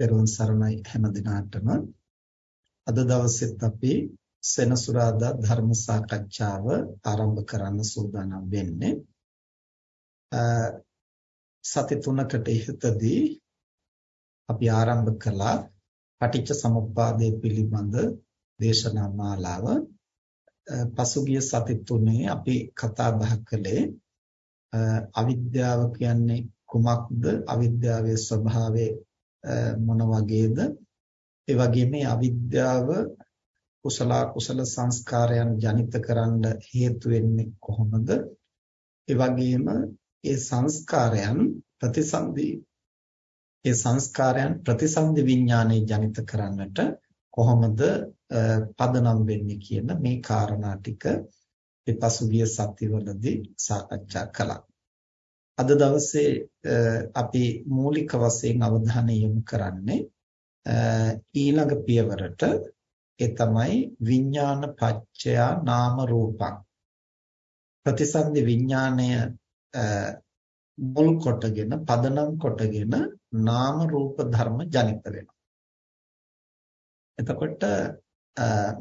පෙරවන් සරණයි හැම දිනාටම. අද දවසෙත් අපි සෙනසුරාදා ධර්ම සාකච්ඡාව ආරම්භ කරන්න සූදානම් වෙන්නේ. සති තුනකට ඉහතදී අපි ආරම්භ කළා පටිච්ච සමුප්පාදයේ පිළිබඳ දේශනා මාලාව. පසුගිය සති තුනේ අපි කතා බහ කළේ අවිද්‍යාව කියන්නේ කුමක්ද? අවිද්‍යාවේ ස්වභාවය මොන වගේද? ඒ වගේම මේ අවිද්‍යාව කුසල කුසල සංස්කාරයන් ජනිත කරන්න හේතු වෙන්නේ කොහොමද? ඒ වගේම ඒ සංස්කාරයන් ප්‍රතිසන්දි ඒ සංස්කාරයන් ප්‍රතිසන්දි විඥානයේ ජනිත කරන්නට කොහොමද පදනම් වෙන්නේ කියන මේ කාරණා ටික ඒ පසුගිය සතිවලදී සාකච්ඡා කළා. අද දවසේ අපි මූලික වශයෙන් අවධානය යොමු කරන්නේ ඊළඟ පියවරට ඒ තමයි විඥාන පච්චයා නාම රූපං. ප්‍රතිසන්දි විඥාණය මුල් කොටගෙන පදනම් කොටගෙන නාම රූප ධර්ම ජනිත වෙනවා. එතකොට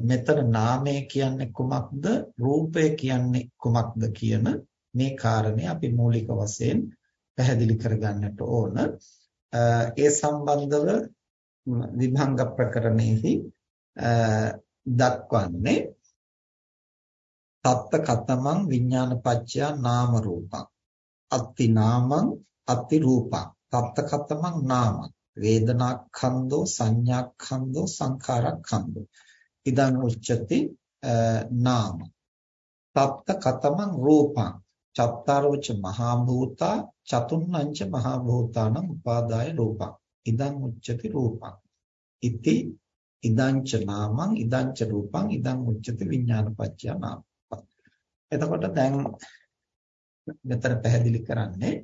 මෙතන නාමය කියන්නේ කුමක්ද? රූපය කියන්නේ කුමක්ද කියන මේ කාරණේ අපි මූලික වශයෙන් පැහැදිලි කරගන්නට ඕන. ඒ සම්බන්ධව විභංග ප්‍රකරණෙහි දක්වන්නේ තත්ත කතමං විඥානපච්චයා නාම රූපං. අත්ති නාමං අත්ති රූපං. තත්ත කතමං නාමං. වේදනාඛන්தோ සංඥාඛන්தோ සංඛාරඛන්தோ ඉදං උච්චති නාම. තත්ත කතමං රූපං. චත්තාරෝච මහා භූතා චතුන්නංච මහා භූතානං උපාදාය රූපං. ඉදං උච්චති රූපං. ඉති ඉදංච නාමං ඉදංච රූපං ඉදං උච්චති විඥානපච්චය නාම. එතකොට දැන් මෙතන පැහැදිලි කරන්නේ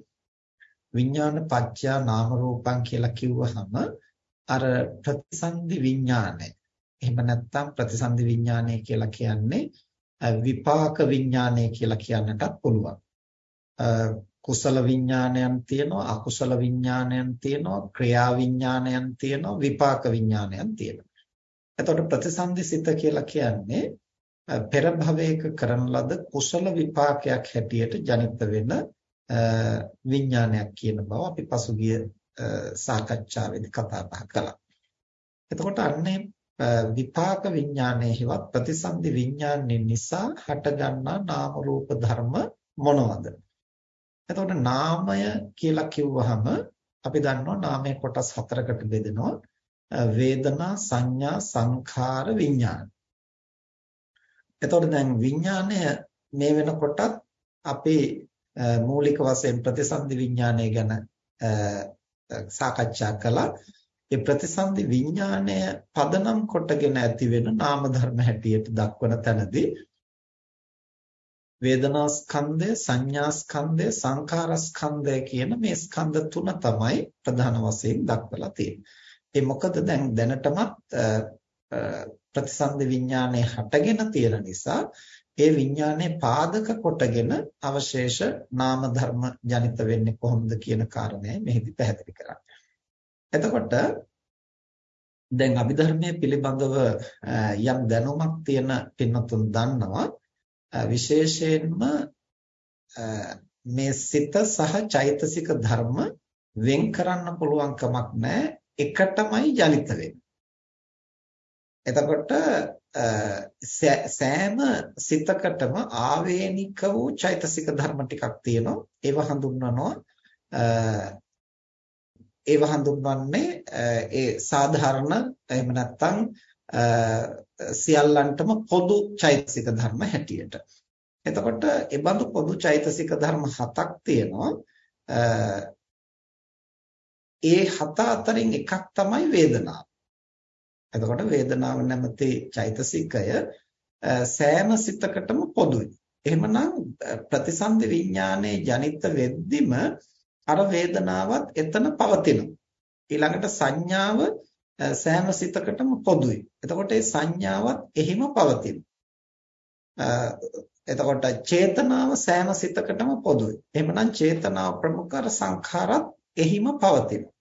විඥානපච්චය නාම රූපං කියලා කිව්වහම අර ප්‍රතිසන්දි විඥානය. එහෙම නැත්නම් ප්‍රතිසන්දි විඥානය කියලා කියන්නේ විපාක විඥානය කියලා කියන්නටත් පුළුවන්. කුසල විඥානයන් තියෙනවා අකුසල විඥානයන් තියෙනවා ක්‍රියා විඥානයන් තියෙනවා විපාක විඥානයන් තියෙනවා. එතකොට ප්‍රතිසන්දිසිත කියලා කියන්නේ පෙර භවයක කරන ලද කුසල විපාකයක් හැටියට ජනිත වෙන විඥානයක් කියන බව අපි පසුගිය සාකච්ඡාවේදී කතා බහ කළා. එතකොට අන්නේ විපාක විඥානයේ හෙවත් ප්‍රතිසන්දි විඥානයේ නිසා හටගන්නා නාම රූප ධර්ම මොනවද? එතකොට නාමය කියලා කිව්වහම අපි දන්නවා නාමයේ කොටස් හතරකට බෙදෙනවා. වේදනා, සංඥා, සංඛාර, විඥාන. එතකොට දැන් විඥානය මේ වෙනකොටත් අපි මූලික වශයෙන් ප්‍රතිසන්දි විඥානය ගැන සාකච්ඡා කළා. ඒ ප්‍රතිසන්දි විඥාණය පදනම් කොටගෙන ඇති වෙන නාම ධර්ම හැටියට දක්වන තැනදී වේදනා ස්කන්ධය සංඥා ස්කන්ධය සංඛාර ස්කන්ධය කියන මේ ස්කන්ධ තුන තමයි ප්‍රධාන වශයෙන් දක්වලා තියෙන්නේ. ඒ මොකද දැන් දැනටමත් ප්‍රතිසන්දි විඥානයේ හටගෙන තියෙන නිසා ඒ විඥානයේ පාදක කොටගෙන අවශේෂ නාම ධර්ම ජනිත වෙන්නේ කොහොමද කියන කාරණය මෙහිදී පැහැදිලි කරන්නේ. එතකොට දැන් අභිධර්මයේ පිළිබඳව යම් දැනුමක් තියෙන පින්නතුන් දන්නවා විශේෂයෙන්ම මේ සිත සහ චෛතසික ධර්ම වෙන් කරන්න පුළුවන් කමක් නැහැ එකටමයි ජනිත වෙන්නේ. එතකොට සෑම සිතකටම ආවේනික වූ චෛතසික ධර්ම ටිකක් තියෙනවා. ඒව හඳුන්වනවා ඒව හඳුන්වන්නේ ඒ සාධාරණ එහෙම නැත්නම් සියල්ලන්ටම පොදු චෛතසික ධර්ම හැටියට. එතකොට ඒ බඳු පොදු චෛතසික ධර්ම හතක් තියෙනවා. ඒ හත අතරින් එකක් තමයි වේදනාව. එතකොට වේදනාව නැමැති චෛතසිකය සෑම සිතකටම පොදුයි. එහෙමනම් ප්‍රතිසන්දි විඥානයේ ජනිත වෙද්දිම අර වේදනාවත් එතන පවතිනවා. ඊළඟට සංඥාව සෑම සිතකටම පොදුයි. එතකොට ඒ සංඥාවත් එහිම පවතිනවා. එතකොට චේතනාව සෑම සිතකටම පොදුයි. එහෙමනම් චේතනාව ප්‍රමුඛ සංඛාරත් එහිම පවතිනවා.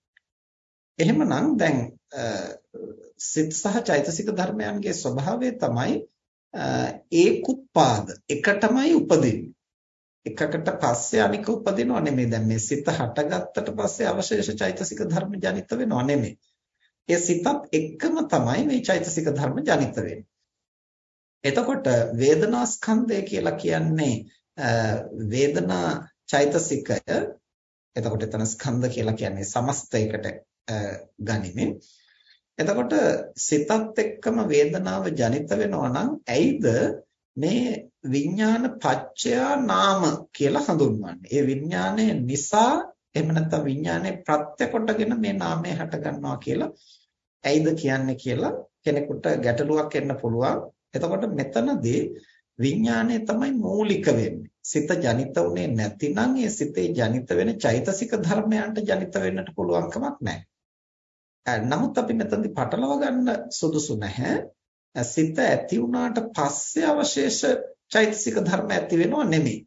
එහෙමනම් දැන් සිත සහ චෛතසික ධර්මයන්ගේ ස්වභාවය තමයි ඒකුත්පාද එකටමයි උපදින්නේ. එකකට පස්සේ අනික උපදිනව නෙමෙයි. දැන් මේ සිත හටගත්තට පස්සේ අවශේෂ චෛතසික ධර්ම ජනිත වෙනව නෙමෙයි. ඒ සිතත් එක්කම තමයි මේ චෛතසික ධර්ම ජනිත වෙන්නේ. එතකොට වේදනා ස්කන්ධය කියලා කියන්නේ වේදනා චෛතසිකය එතකොට එතන ස්කන්ධ කියලා කියන්නේ සමස්තයකට ගනිමින් එතකොට සිතත් එක්කම වේදනාව ජනිත වෙනවා නම් ඇයිද මේ විඥාන පච්චයා නාම කියලා හඳුන්වන්නේ. ඒ විඥානය නිසා එහෙම නැත්නම් විඥානයේ ප්‍රත්‍ය කොටගෙන මේ නාමය හට ගන්නවා කියලා ඇයිද කියන්නේ කියලා කෙනෙකුට ගැටලුවක් එන්න පුළුවන්. එතකොට මෙතනදී විඥානය තමයි මූලික වෙන්නේ. සිත ජනිත උනේ නැතිනම් ඒ සිතේ ජනිත වෙන චෛතසික ධර්මයන්ට ජනිත වෙන්නට පුළුවන් කමක් නැහැ. නමුත් අපි මෙතනදී පටලවා ගන්න සුදුසු නැහැ. සිත ඇති වුණාට පස්සේ අවශේෂ චෛතසික ධර්ම ඇති වෙනව නෙමෙයි.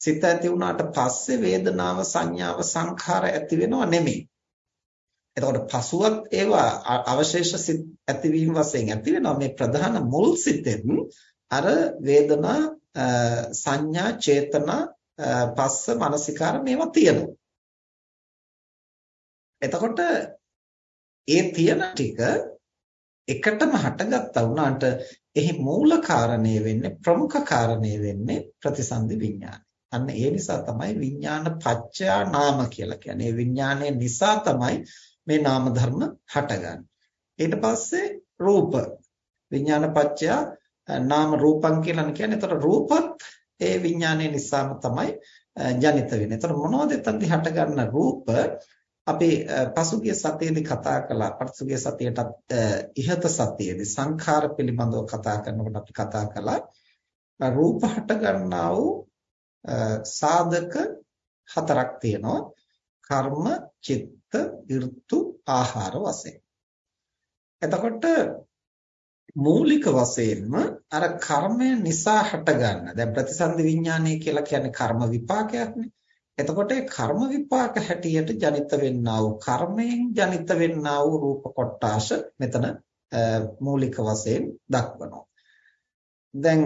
සිත ඇති වුණාට පස්සේ වේදනාව සංඥාව සංඛාර ඇති වෙනව නෙමෙයි. එතකොට පසුවත් ඒවා අවශේෂ සිත් ඇතිවීම වශයෙන් ඇති වෙනවා මේ ප්‍රධාන මුල් සිතෙන් අර වේදනා සංඥා චේතනා පස්ස මානසිකාර මේවා තියෙනවා. එතකොට ඒ තියෙන ටික එකටම හටගත්තා වුණාට එහි මූල කාරණය වෙන්නේ ප්‍රමුඛ කාරණය වෙන්නේ ප්‍රතිසන්දි විඥානය. අන්න ඒ නිසා තමයි විඥාන පච්චයා නාම කියලා කියන්නේ. ඒ විඥානය නිසා තමයි මේ නාම ධර්ම හටගන්නේ. ඊට පස්සේ රූප විඥාන පච්චයා නාම රූපං කියලා කියන්නේ. එතකොට රූපත් ඒ විඥානය නිසාම තමයි ජනිත වෙන්නේ. එතකොට මොනවද එතනදී හටගන්න රූප? අපි පසුගිය සතියේදී කතා කළා. පසුගිය සතියටත් ඉහත සතියේදී සංඛාර පිළිබඳව කතා කරනකොට අපි කතා කළා. රූප හට ගන්නා වූ සාධක හතරක් තියෙනවා. කර්ම චිත්ත ඍතු ආහාර වශයෙන්. එතකොට මූලික වශයෙන්ම අර කර්මය නිසා හටගන්න දැන් ප්‍රතිසන්දි විඥානය කියලා කියන්නේ කර්ම විපාකයක්නේ. එතකොට ඒ කර්ම විපාක හැටියට ජනිත වෙන්නා වූ කර්මයෙන් ජනිත වෙන්නා වූ රූප කොටාෂ මෙතන මූලික වශයෙන් දක්වනවා. දැන්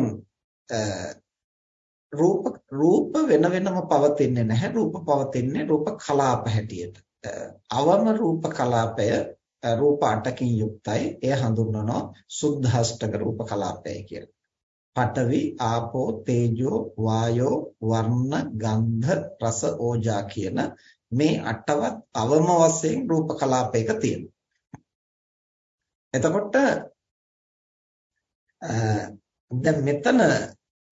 රූප රූප වෙන වෙනම පවතින්නේ නැහැ. රූප පවතින්නේ රූප කලාප හැටියට. අවම රූප කලාපය රූප 8කින් යුක්තයි. එය හඳුන්වනවා සුද්ධාෂ්ටක රූප කලාපය කියලා. පඨවි ආපෝ තේජෝ වායෝ වර්ණ ගන්ධ රස ඕජා කියන මේ අටවත් අවම වශයෙන් රූප කලාපයක තියෙනවා. එතකොට දැන් මෙතන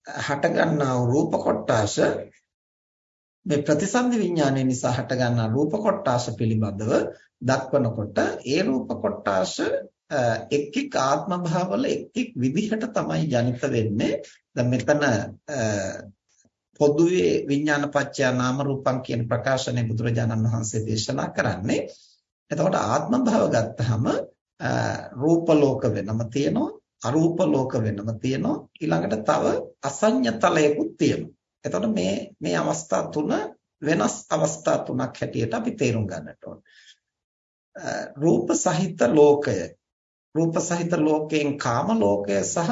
හටගන්නා රූප කොටාස මේ ප්‍රතිසන්දි විඥානය නිසා හටගන්නා රූප කොටාස පිළිබඳව දක්වනකොට ඒ රූප කොටාස එක් එක් ආත්ම භාවවල එක් එක් විදිහට තමයි ජනිත වෙන්නේ. දැන් මෙතන පොදුවේ විඥානපච්චය නාම රූපං කියන ප්‍රකාශනය බුදුරජාණන් වහන්සේ දේශනා කරන්නේ. එතකොට ආත්ම භාව ගත්තහම රූප ලෝක වෙනම තියෙනවා, අරූප ලෝක වෙනම තියෙනවා. ඊළඟට තව අසඤ්ඤතලයකුත් තියෙනවා. එතකොට මේ මේ අවස්ථා තුන වෙනස් අවස්ථා තුනක් හැටියට අපි තේරුම් ගන්නට ඕන. රූප සහිත ලෝකය රූප සහිත ලෝකයෙන් කාම ලෝකය සහ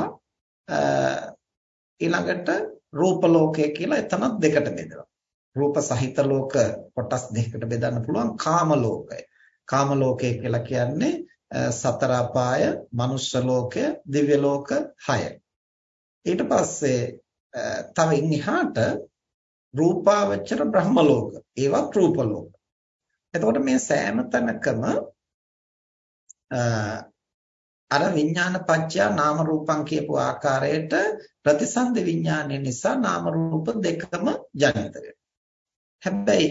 ඊළඟට රූප ලෝකය කියලා එතනත් දෙකට බෙදනවා. රූප සහිත ලෝක කොටස් දෙකකට බෙදන්න පුළුවන් කාම ලෝකය. කාම ලෝකය කියලා කියන්නේ සතර අපාය, මනුෂ්‍ය ලෝකය, දිව්‍ය ලෝක 6. ඊට පස්සේ තව ඉන්නහාට රූපාවචර බ්‍රහ්ම ලෝක. ඒවත් රූප ලෝක. එතකොට මේ සෑම තැනකම අර විඥාන පත්‍යා නාම රූපං කියපු ආකාරයට ප්‍රතිසන්දි විඥානය නිසා නාම රූප දෙකම ජනිත හැබැයි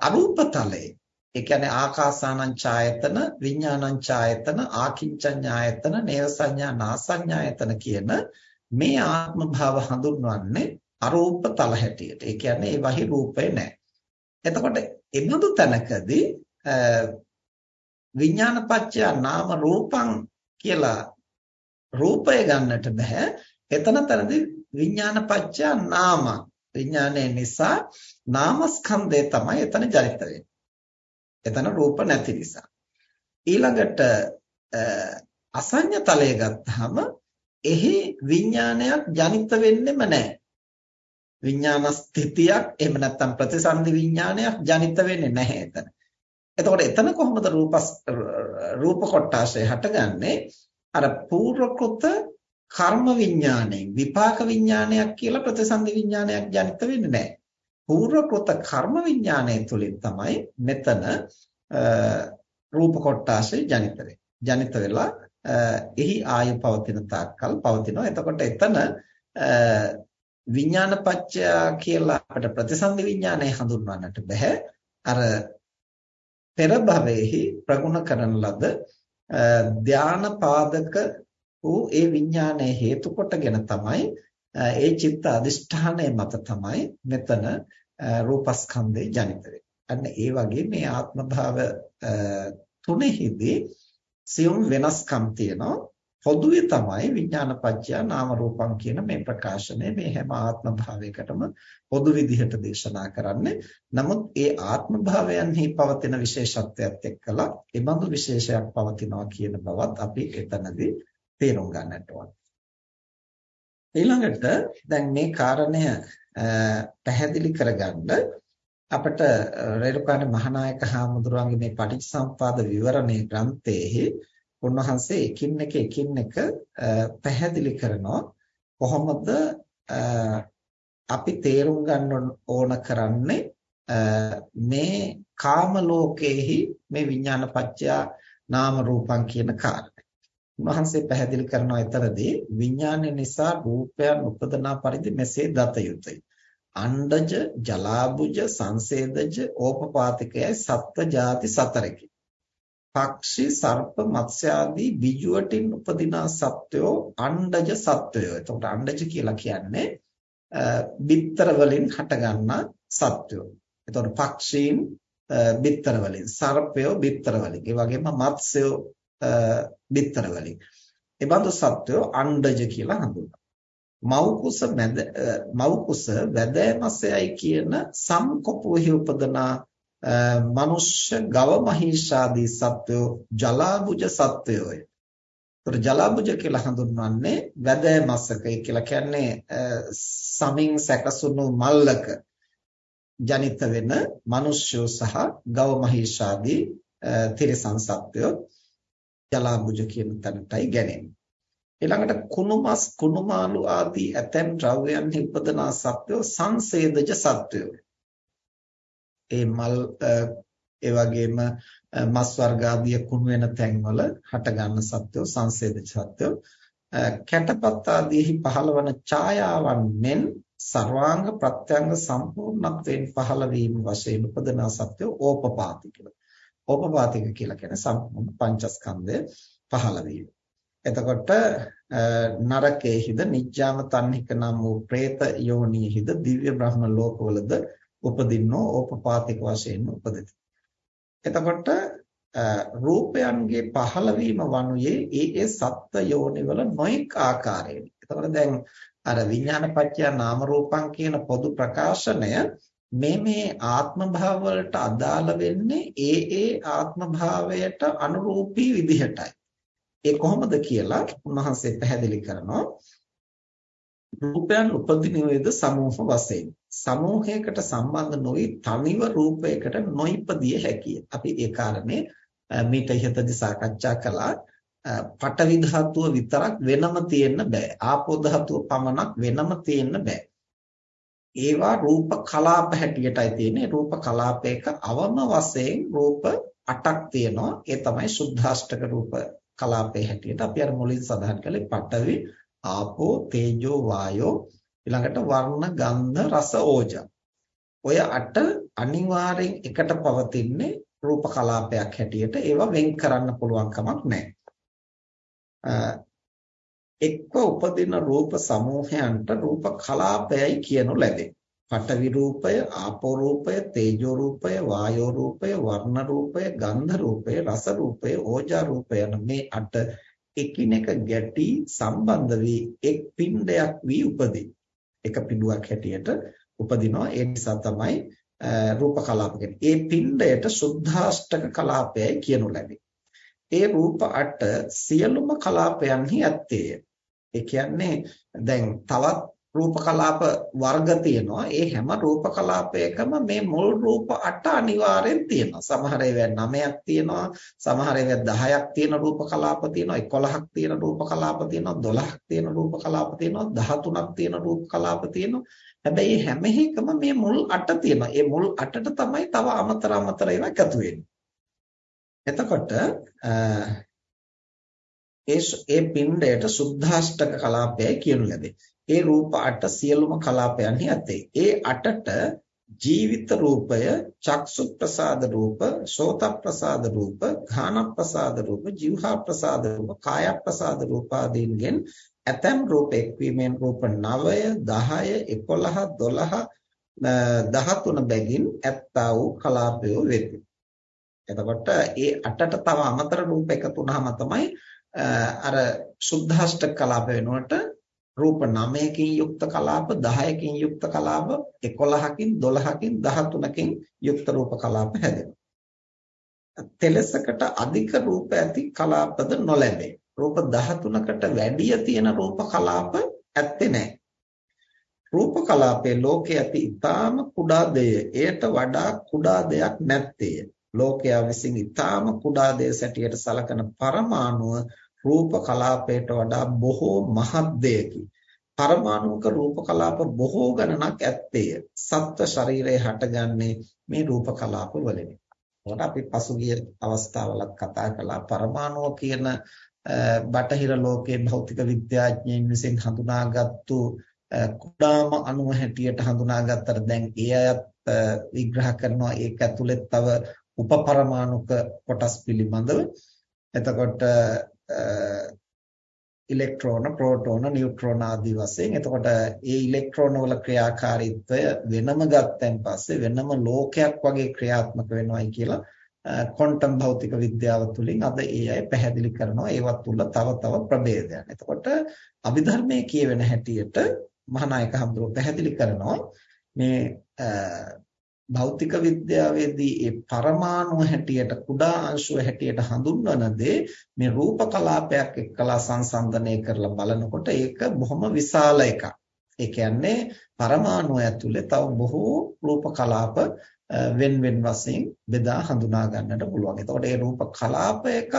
අරූප තලයේ ඒ කියන්නේ ආකාසානං ඡායතන විඥානං ඡායතන ආකින්චඤ්ඤායතන නේව සංඥා නාසඤ්ඤායතන කියන මේ ආත්ම භාව හඳුන්වන්නේ අරූප තල හැටියට. ඒ කියන්නේ ඒ වහි රූපේ නැහැ. එතකොට එබඳු තැනකදී විඥානපච්චය නාම රූපං කියලා රූපය ගන්නට බෑ. එතන තරදී විඥානපච්චය නාම විඥානය නිසා නාමස්කන්ධය තමයි එතන ජනිත වෙන්නේ. එතන රූප නැති නිසා. ඊළඟට අසඤ්ඤ තලය ගත්තාම එහි විඥානයක් ජනිත වෙන්නෙම නැහැ. විඥාන ස්ථිතියක් එහෙම නැත්නම් ප්‍රතිසන්දි විඥානයක් ජනිත වෙන්නේ නැහැ එතන. එතකොට එතන කොහොමද රූප රූප කොටාශය හටගන්නේ? අර පූර්වකృత කර්ම විඥාණයෙන් විපාක විඥානයක් කියලා ප්‍රතිසන්දි විඥානයක් ජනිත වෙන්නේ නැහැ. පූර්වකృత කර්ම විඥානය තුළින් තමයි මෙතන රූප කොටාශය ජනිත වෙන්නේ. ජනිත වෙලා එහි ආයු පවතින තාක්කල් පවතිනවා. එතකොට එතන විඥානපච්චය කියලා අපිට ප්‍රතිසන්දි විඥානය හඳුන්වන්නට බෑ. අර පෙර භවයේහි ප්‍රගුණ කරන ලද ධාන පාදක වූ ඒ විඥානයේ හේතු කොටගෙන තමයි ඒ චිත්ත අදිෂ්ඨානය මත තමයි මෙතන රූපස්කන්ධේ ජනිත වෙන්නේ. අන්න ඒ වගේ මේ ආත්ම භාව තුනෙහිදී සියුම් වෙනස්කම් තියෙනවා. පොදුවේ තමයි විඥානපච්චය නාම රූපං කියන මේ ප්‍රකාශනය මේ හැම ආත්ම භාවයකටම පොදු විදිහට දේශනා කරන්නේ. නමුත් ඒ ආත්ම භාවයන්හි පවතින විශේෂත්වයක් එක්කලා ඒ බඳු විශේෂයක් පවතිනවා කියන බවත් අපි එතනදී තේරුම් ගන්නට ඕන. ඊළඟට දැන් මේ කාරණය පැහැදිලි කරගන්න අපිට රේරුකාණේ මහානායක හාමුදුරුවන්ගේ මේ පටිච්චසමුපාද විවරණේ ග්‍රන්ථයේ උන්වහන්සේ එකින් එක එකින් එක පැහැදිලි කරනවා කොහොමද අපි තේරුම් ගන්න ඕන කරන්නේ මේ කාම ලෝකයේහි මේ විඥාන පත්‍ය නාම රූපං කියන කාරණය. උන්වහන්සේ පැහැදිලි කරනවා ඊතරදී විඥානය නිසා රූපයන් උපදනා පරිදි මෙසේ දත යුතුය. අණ්ඩජ, ජලාබුජ, සංසේදජ, ඕපපාතිකයයි සත්ත්ව ಜಾති සතරකි. පක්ෂි, සර්ප, මත්ස්‍ය ආදී බිජුවටින් උපදිනා සත්වයෝ අණ්ඩජ සත්වයෝ. එතකොට අණ්ඩජ කියලා කියන්නේ බිත්තර වලින් හටගන්නා සත්වයෝ. එතකොට පක්ෂීන් බිත්තර වලින්, සර්පයෝ බිත්තර වලින්, ඒ වගේම මත්ස්‍යෝ බිත්තර වලින්. ඒ බඳු සත්වයෝ අණ්ඩජ කියලා හඳුන්වනවා. මව්කුස මැද මව්කුස වැදෑමසයයි කියන සම්කොපුවෙහි උපදනා මනුෂ්‍ය ගව මහීෂාදී සත්වයෝ ජලාබුජ සත්වයෝය. ඒතර ජලාබුජ කියලා හඳුන්වන්නේ වැදෑමසක කියලා කියන්නේ සමින් සැකසුණු මල්ලක ජනිත වෙන මිනිස්යෝ සහ ගව මහීෂාදී තිරිසන් සත්වයෝ ජලාබුජ කියන තැනටයි ගැනෙන්නේ. ඊළඟට කුණුමස් කුණුමාලු ආදී ඇතැම් ද්‍රව්‍යයන්හි උපදනා සත්වෝ සංසේදජ සත්වයෝ. ඒ මල් ඒ වගේම මස් වර්ග ආදී කුණු වෙන තැන්වල හට ගන්න සත්වෝ සංසේදජ සත්වයෝ. කැටපත් ආදීහි පහළවන ඡායාවන් මෙන් සර්වාංග ප්‍රත්‍යංග සම්පූර්ණත්වයෙන් පහළ වීම වශයෙන් උපදනා සත්වෝ ඕපපාතික. ඕපපාතික කියලා කියන්නේ සම්පූර්ණ පංචස්කන්ධය පහළ වීම. එතකොට නරකයේහිද නිජ්ජාම තන්හික නම් වූ പ്രേත යෝනියෙහිද දිව්‍ය බ්‍රහ්ම ලෝකවලද උපදින්නෝ ඕපපාතික වශයෙන් උපදිත. එතකොට රූපයන්ගේ පහළවීම වනුයේ ඒ ඒ සත්ත්ව යෝනිවල නොඑක ආකාරයෙන්. එතකොට දැන් අර විඥානපත්‍ය නාම රූපං කියන පොදු ප්‍රකාශනය මේ මේ ආත්ම භාව වලට අදාළ වෙන්නේ ඒ ඒ ආත්ම භාවයට අනුරූපී විදිහටයි. ඒ කොහොමද කියලා උන්වහන්සේ පැහැදිලි කරනවා රූපයන් උපදිනවේද සමූහ වශයෙන් සමූහයකට සම්බන්ධ නොවි තනිව රූපයකට නොයිපදිය හැකිය. අපි ඒ කාරණේ මීට ඉහතදී සාකච්ඡා කළා. පඨවි ධාතුව විතරක් වෙනම තියෙන්න බෑ. ආපෝ ධාතුව පමණක් වෙනම තියෙන්න බෑ. ඒවා රූප කලාප හැටියටයි තියෙන්නේ. රූප කලාපයක අවම වශයෙන් රූප 8ක් තියෙනවා. ඒ තමයි සුද්ධාෂ්ටක රූප කලාපයේ හැටියට අපි අර මුලින් සඳහන් කළේ පඨවි ආපෝ තේජෝ වායෝ ඊළඟට වර්ණ ගන්ධ රස ඕජා. ඔය අට අනිවාර්යෙන් එකට පවතින්නේ රූප කලාපයක් හැටියට ඒවා වෙන් කරන්න පුළුවන් කමක් නැහැ. එක්ව උපදින රූප සමූහයන්ට රූප කලාපයයි කියනු ලැබේ. පඨවි රූපය, ආපෝ රූපය, තේජෝ රූපය, වායෝ රූපය, වර්ණ රූපය, ගන්ධ රූපය, රස රූපය, ඕජා රූපය යන මේ අට එකිනෙක ගැටි සම්බන්ධ වී එක් පින්ඩයක් වී උපදී. එක පිඬුවක් හැටියට උපදිනවා. ඒ නිසා තමයි රූප කලාප ඒ පින්ඩයට සුද්ධාෂ්ටක කලාපයයි කියනු ලැබේ. ඒ රූප අට සියලුම කලාපයන්හි ඇත්තේය. ඒ කියන්නේ දැන් තවත් රූප කලාප වර්ග තියෙනවා. ඒ හැම රූප කලාපයකම මේ මුල් රූප අට අනිවාර්යෙන් තියෙනවා. සමහර ඒවා 9ක් තියෙනවා, සමහර ඒවා 10ක් තියෙන රූප කලාප තියෙනවා, 11ක් තියෙන රූප කලාප තියෙනවා, 12ක් තියෙන රූප කලාප තියෙනවා, 13ක් තියෙන රූප කලාප තියෙනවා. හැබැයි හැම එකම මේ මුල් අට තියෙනවා. ඒ මුල් අටට තමයි තව අමතර අමතර ඒවා එකතු වෙන්නේ. එතකොට ඒ ඒ පින්ඩයට සුද්ධාෂ්ටක කලාපයයි කියනු ලැබේ. ඒ රූප අට සියලුම කලාපයන්හි ඇතේ. ඒ අටට ජීවිත රූපය, චක්සු ප්‍රසාද රූප, සෝත ප්‍රසාද රූප, ඝාන ප්‍රසාද රූප, ජීවහා ප්‍රසාද රූප, කාය ප්‍රසාද රූප ආදීන්ගෙන් ඇතැම් රූප එක්වීමෙන් රූප 9, 10, 11, 12, 13 බැගින් ඇත්තා වූ කලාපය වෙති. එතකොට ඒ අටට තව අමතර රූප එකතු වුනහම තමයි අර සුද්ධාෂ්ටක කලාප වෙනුවට රූප 9කින් යුක්ත කලාප 10කින් යුක්ත කලාප 11කින් 12කින් 13කින් යුක්ත රූප කලාප හැදෙනවා. තෙලසකට අධික රූප ඇති කලාපද නොලැබේ. රූප 13කට වැඩිය තියෙන රූප කලාප ඇත්තේ නැහැ. රූප කලාපයේ ලෝකයේ ඇති ඊටාම කුඩා දෙය එයට වඩා කුඩා දෙයක් නැත්තේය. ලෝකයා විසින් ඊටාම කුඩා දෙය සැටියට සලකන පරමාණුව රූප කලාපයට වඩා බොහෝ මහත් දෙයකි. පරමාණුක රූප කලාප බොහෝ ගණනක් ඇත්තේය. සත්ව ශරීරයේ හටගන්නේ මේ රූප කලාප වලින්. ඒකට අපි පසුගිය අවස්ථාවලත් කතා කළා පරමාණුව කියන බටහිර ලෝකයේ භෞතික විද්‍යාඥයින් විසින් හඳුනාගත්තු කුඩාම අණුව හැටියට හඳුනාගත්තට දැන් ඒ අයත් විග්‍රහ කරනවා ඒක ඇතුළේ තව උපපරමාණුක කොටස් පිළිබඳව එතකොට ඉලෙක්ට්‍රෝන ප්‍රෝටෝන නියුට්‍රෝන ආදී වශයෙන් එතකොට ඒ ඉලෙක්ට්‍රෝන වල ක්‍රියාකාරීත්වය වෙනම ගත්තන් පස්සේ වෙනම ලෝකයක් වගේ ක්‍රියාත්මක වෙනවයි කියලා ක්වොන්ටම් භෞතික විද්‍යාව තුළින් අද ඒ අය පැහැදිලි කරනවා ඒවත් තුල තව තව ප්‍රභේදයන්. එතකොට අභිධර්මයේ කියවෙන හැටියට මහානායක හඳුරෝ පැහැදිලි කරනවා මේ භෞතික විද්‍යාවේදී ඒ පරමාණු හැටියට කුඩා අංශුව හැටියට හඳුන්වන දේ මේ රූප කලාපයක් එක්කලා සංසන්දනය කරලා බලනකොට ඒක බොහොම විශාල එකක්. ඒ කියන්නේ පරමාණු ඇතුලේ තව බොහෝ රූප කලාප වෙන වෙන වශයෙන් බෙදා හඳුනා ගන්නට පුළුවන්. එතකොට මේ රූප කලාපයකත්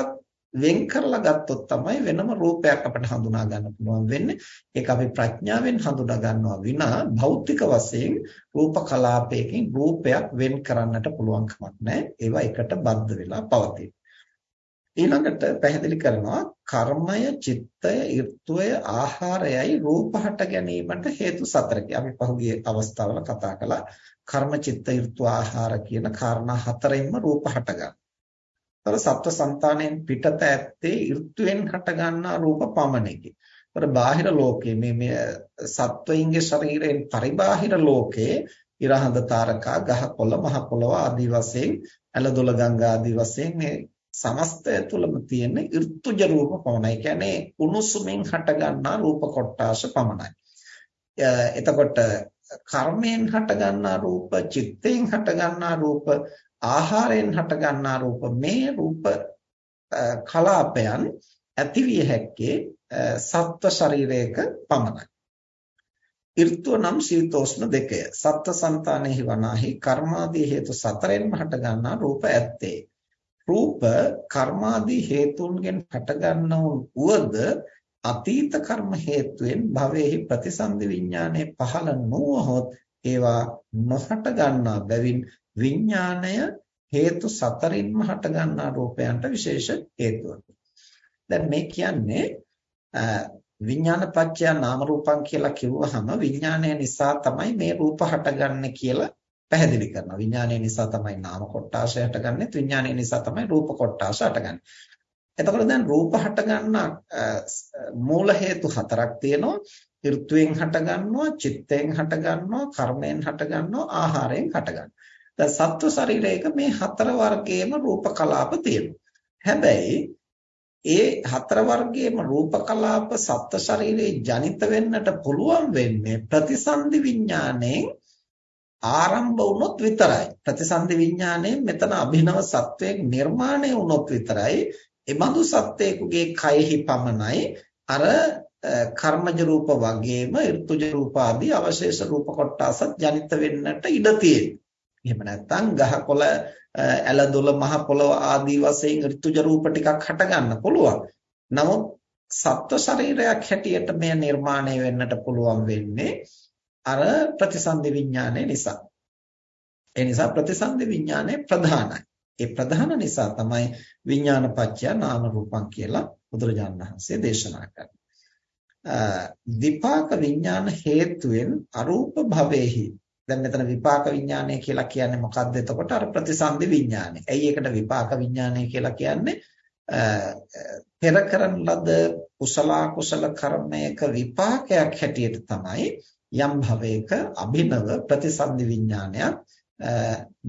වෙන් කරලා ගත්තොත් තමයි වෙනම රූපයක් අපිට හඳුනා ගන්න පුළුවන් වෙන්නේ. ඒක අපි ප්‍රඥාවෙන් හඳුනා ගන්නවා විනා භෞතික වශයෙන් රූප කලාපයකින් රූපයක් වෙන් කරන්නට පුළුවන් කමක් නැහැ. ඒවා එකට බද්ධ වෙලා පවතී. ඊළඟට පැහැදිලි කරනවා කර්මය, චිත්තය, ඍතුය, ආහාරයයි රූප හට ගැනීමට හේතු සතරකි. අපි පහුගිය අවස්ථාවල කතා කළා කර්ම, චිත්ත, ඍතු, ආහාර කියන කාරණා හතරෙන්ම රූප හට ගන්නවා. තර සත්ව సంతාණයෙන් පිටත ඇත්තේ ඍතුයෙන් හටගන්නා රූප පමණකි. තර බාහිර ලෝකයේ මේ මේ සත්වයින්ගේ ශරීරයෙන් පරිබාහිර ලෝකයේ ඉරහඳ තාරකා ගහ කොළ මහ පොළව ආදී වශයෙන් ඇලදොල ගංගා ආදී වශයෙන් මේ සමස්තය තුළම තියෙන ඍතුජ රූප පමණයි. ඒ කියන්නේ උණුසුමින් හටගන්නා රූප කොටාශ පමණයි. එතකොට කර්මයෙන් හටගන්නා රූප, චිත්තයෙන් හටගන්නා රූප, ආහාරයෙන් හටගන්නා රූප මේ රූප කලාපයන් ඇතිවිය හැක්කේ සත්ව ශරීරයක පමණයි. ඍතුව නම් සීතෝෂ්ණ දෙකය. සත්ව సంతානෙහි වනාහි කර්මාදී හේතු සතරෙන්ම හටගන්නා රූප ඇත්තේ. රූප කර්මාදී හේතුන්ගෙන් හටගන්නවුන් උවද අතීත කර්ම හේතුවෙන් භවයේහි ප්‍රතිසන්දි විඥානයේ පහළ නොවහොත් ඒවා නොහට ගන්නා බැවින් විඥාණය හේතු සතරින්ම හට ගන්නා රූපයන්ට විශේෂ හේතුවක්. දැන් මේ කියන්නේ විඥාන පත්‍ය නාම රූපං කියලා කිව්වහම විඥානය නිසා තමයි මේ රූප හටගන්නේ කියලා පැහැදිලි කරනවා. විඥානය නිසා තමයි නාම කොටාශය හටගන්නේ. විඥානය නිසා තමයි රූප කොටාශය හටගන්නේ. එතකොට දැන් රූප හටගන්න මූල හේතු හතරක් තියෙනවා. ඍතුයෙන් හටගන්නවා, චිත්තයෙන් හටගන්නවා, කර්මයෙන් හටගන්නවා, ආහාරයෙන් හටගන්නවා. දැන් සත්ව ශරීරයක මේ හතර වර්ගයේම රූප කලාප තියෙනවා. හැබැයි ඒ හතර වර්ගයේම රූප කලාප සත්ව ශරීරයේ ජනිත වෙන්නට පුළුවන් වෙන්නේ ප්‍රතිසන්දි විඥාණයෙන් ආරම්භ වුණොත් විතරයි. ප්‍රතිසන්දි විඥාණයෙන් මෙතන අභිනව සත්වයක් නිර්මාණය වුණොත් විතරයි එබඳු සත්වයකගේ කයෙහි පමණයි අර කර්මජ රූප වගේම ඍතුජ රූප ආදී අවශේෂ රූප කොටසත් ජනිත වෙන්නට ඉඩ තියෙනවා. එහෙම නැත්නම් ගහකොළ ඇලදොල මහ පොළව ආදී වශයෙන් ඍතුජ රූප ටිකක් හට ගන්න පුළුවන්. නමුත් සත්ව ශරීරයක් හැටියට මෙය නිර්මාණය වෙන්නට පුළුවන් වෙන්නේ අර ප්‍රතිසන්දි විඥානය නිසා. ඒ නිසා ප්‍රතිසන්දි විඥානය ප්‍රධානයි. ඒ ප්‍රධාන නිසා තමයි විඥානපච්චය නාම රූපං කියලා බුදුරජාණන් වහන්සේ දේශනා කරන්නේ. විපාක විඥාන හේතුවෙන් අරූප භවෙහි දැන් මෙතන විපාක විඥානය කියලා කියන්නේ මොකක්ද එතකොට අර ප්‍රතිසන්දි විඥානය. ඇයි ඒකට විපාක විඥානය කියලා කියන්නේ? පෙර කරන ලද කුසල කුසල කර්මයක විපාකයක් හැටියට තමයි යම් භවයක අභිනව ප්‍රතිසන්දි විඥානයක්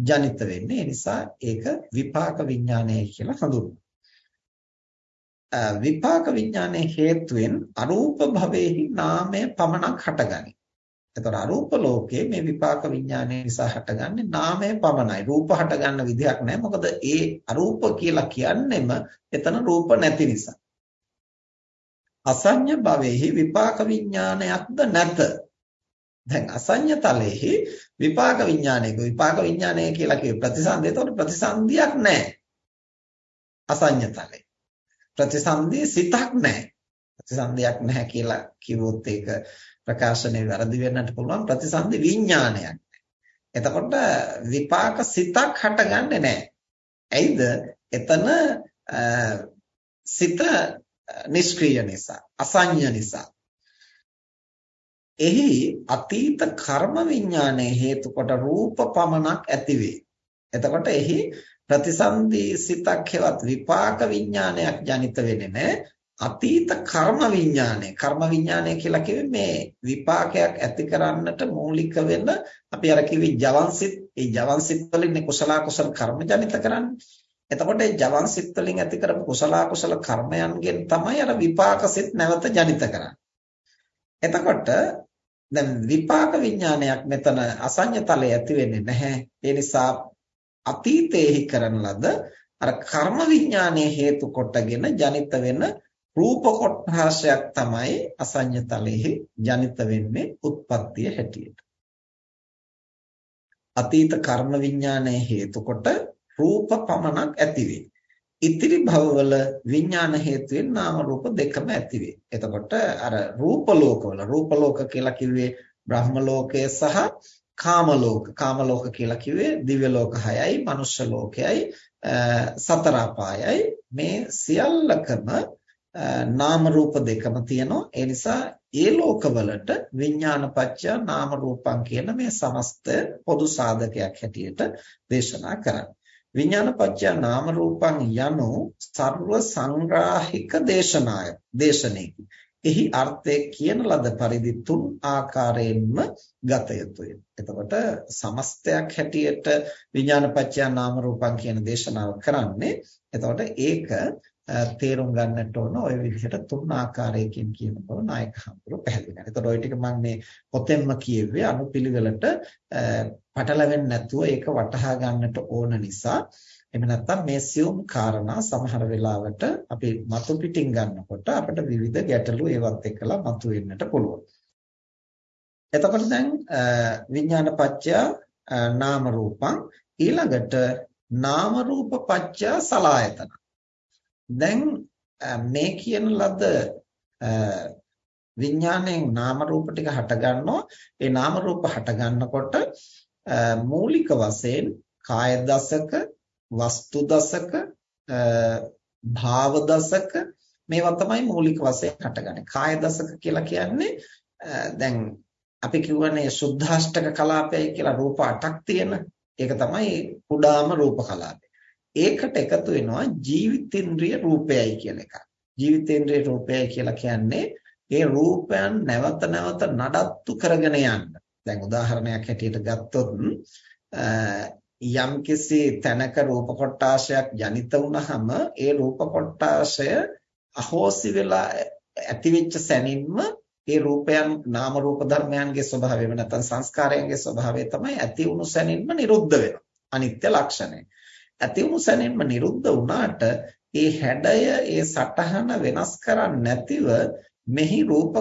ජනිත වෙන්නේ. ඒ නිසා ඒක විපාක විඥානය කියලා හඳුන්වනවා. විපාක විඥානයේ හේතුවෙන් අරූප භවයේහි නාමය පමණක් හටගනී. එතකොට අරූප ලෝකයේ මේ විපාක විඥානය නිසා හටගන්නේ නාමය පමණයි. රූප හටගන්න විදිහක් නැහැ. මොකද ඒ අරූප කියලා කියන්නෙම එතන රූප නැති නිසා. අසඤ්ඤ භවෙහි විපාක විඥානයක්ද නැත. දැන් අසඤ්ඤ තලෙහි විපාක විඥානයක විපාක විඥානය කියලා කියේ ප්‍රතිසන්දිය. එතකොට ප්‍රතිසන්දියක් නැහැ. අසඤ්ඤ තලෙ. ප්‍රතිසන්දිය සිතක් නැහැ. ප්‍රතිසන්දියක් නැහැ කියලා කිව්වොත් ඒක ප්‍රකාශනයේ වැරදි වෙන්නට පුළුවන් ප්‍රතිසන්දි විඥානයක්. එතකොට විපාක සිතක් හටගන්නේ නැහැ. ඇයිද? එතන සිත නිෂ්ක්‍රීය නිසා, අසඤ්ඤ නිසා. එහි අතීත කර්ම විඥානයේ හේතු කොට රූප පමණක් ඇතිවේ. එතකොට එහි ප්‍රතිසන්දි සිතක් හෙවත් විපාක විඥානයක් ජනිත වෙන්නේ නැහැ. අතීත කර්ම විඥානය. කර්ම විඥානය කියලා කිව්වේ මේ විපාකයක් ඇති කරන්නට මූලික වෙන අපි අර කිව්වේ ජවන්සිත ඒ ජවන්සිත වලින් කුසල කුසල කර්ම ජනිත කරන්නේ. එතකොට ඒ ජවන්සිත වලින් ඇති කරපු කුසල කුසල කර්මයන්ගෙන් තමයි අර විපාකසිත නැවත ජනිත කරන්නේ. එතකොට දැන් විපාක විඥානයක් මෙතන අසඤ්ඤතලයේ ඇති වෙන්නේ නැහැ. ඒ නිසා අතීතයේහි කරන ලද අර කර්ම විඥානයේ හේතු කොටගෙන ජනිත වෙන රූප කොටහසයක් තමයි අසඤ්ඤතලෙහි ජනිත වෙන්නේ උත්පත්තිය හැටියට. අතීත කර්ම විඥානයේ හේතු කොට රූප පමණක් ඇති ඉතිරි භවවල විඥාන හේතුවෙන් නාම රූප දෙකම ඇති වේ. එතකොට අර රූප ලෝකවල රූප ලෝක කියලා කිව්වේ බ්‍රහ්ම ලෝකය සහ කාම ලෝක. කාම ලෝක කියලා කිව්වේ දිව්‍ය ලෝක 6යි, මනුෂ්‍ය ලෝකයයි, සතර අපායයි. මේ සියල්ලකම නාම රූප දෙකම තියෙනවා ඒ නිසා ඒ ලෝකවලට විඥානපච්චය නාම රූපං කියන මේ සමස්ත පොදු සාධකයක් හැටියට දේශනා කරන්නේ විඥානපච්චය නාම රූපං යනු සර්ව සංග්‍රාහික දේශනාය දේශනෙකි එහි අර්ථය කියන ලද පරිදි තුන් ආකාරයෙන්ම ගත යුතුය. එතකොට සමස්තයක් හැටියට විඥානපච්චය නාම රූපං කියන දේශනාව කරන්නේ. එතකොට ඒක තේරුම් ගන්නට ඕන ඔය විදිහට තුන් ආකාරයකින් කියන බව නායක හඳුරු පැහැදිලි කරනවා. එතකොට ওই ටික මම මේ පොතෙන්ම කියුවේ අනුපිළිවෙලට පටලවෙන්නේ නැතුව ඒක වටහා ගන්නට ඕන නිසා එහෙම නැත්නම් මේ සියුම් කාරණා සමහර වෙලාවට අපි මතු පිටින් ගන්නකොට අපිට විවිධ ගැටලු ඒවත් එක්කලා මතු වෙන්නට පුළුවන්. එතකොට දැන් විඥාන පත්‍ය නාම රූපං ඊළඟට නාම රූප පත්‍ය සලායතන දැන් මේ කියන ලද විඥාණයෙන් නාම රූප ටික හට ගන්නවා ඒ නාම රූප හට ගන්නකොට මූලික වශයෙන් කාය දසක වස්තු දසක භාව දසක මේවා තමයි මූලික වශයෙන් හටගන්නේ. කාය දසක කියලා කියන්නේ දැන් අපි කියවනේ සුද්ධාෂ්ටක කලාපය කියලා රූප 8ක් තියෙන. ඒක තමයි කුඩාම රූප කලාපය. ඒකට එකතු වෙනවා ජීවිතේන්ද්‍රිය රූපයයි කියලා එකක්. ජීවිතේන්ද්‍රිය රූපයයි කියලා කියන්නේ ඒ රූපයන් නැවත නැවත නඩත්තු කරගෙන යන්න. දැන් උදාහරණයක් හැටියට ගත්තොත් යම්කිසි තැනක රූප කොටාශයක් ජනිත වුනහම ඒ රූප කොටාශය අහෝසි වෙලා ඇතිවෙච්ච සැනින්ම ඒ රූපයන් නාම රූප ධර්මයන්ගේ ස්වභාවය නැත්නම් සංස්කාරයන්ගේ ස්වභාවය තමයි ඇති වුණු සැනින්ම නිරුද්ධ වෙනවා. අනිත්‍ය ලක්ෂණය. ඇති වුණු සැනින්ම නිරුද්ධ වුණාට ඒ හැඩය ඒ සටහන වෙනස් කරන්නේ නැතිව මෙහි රූප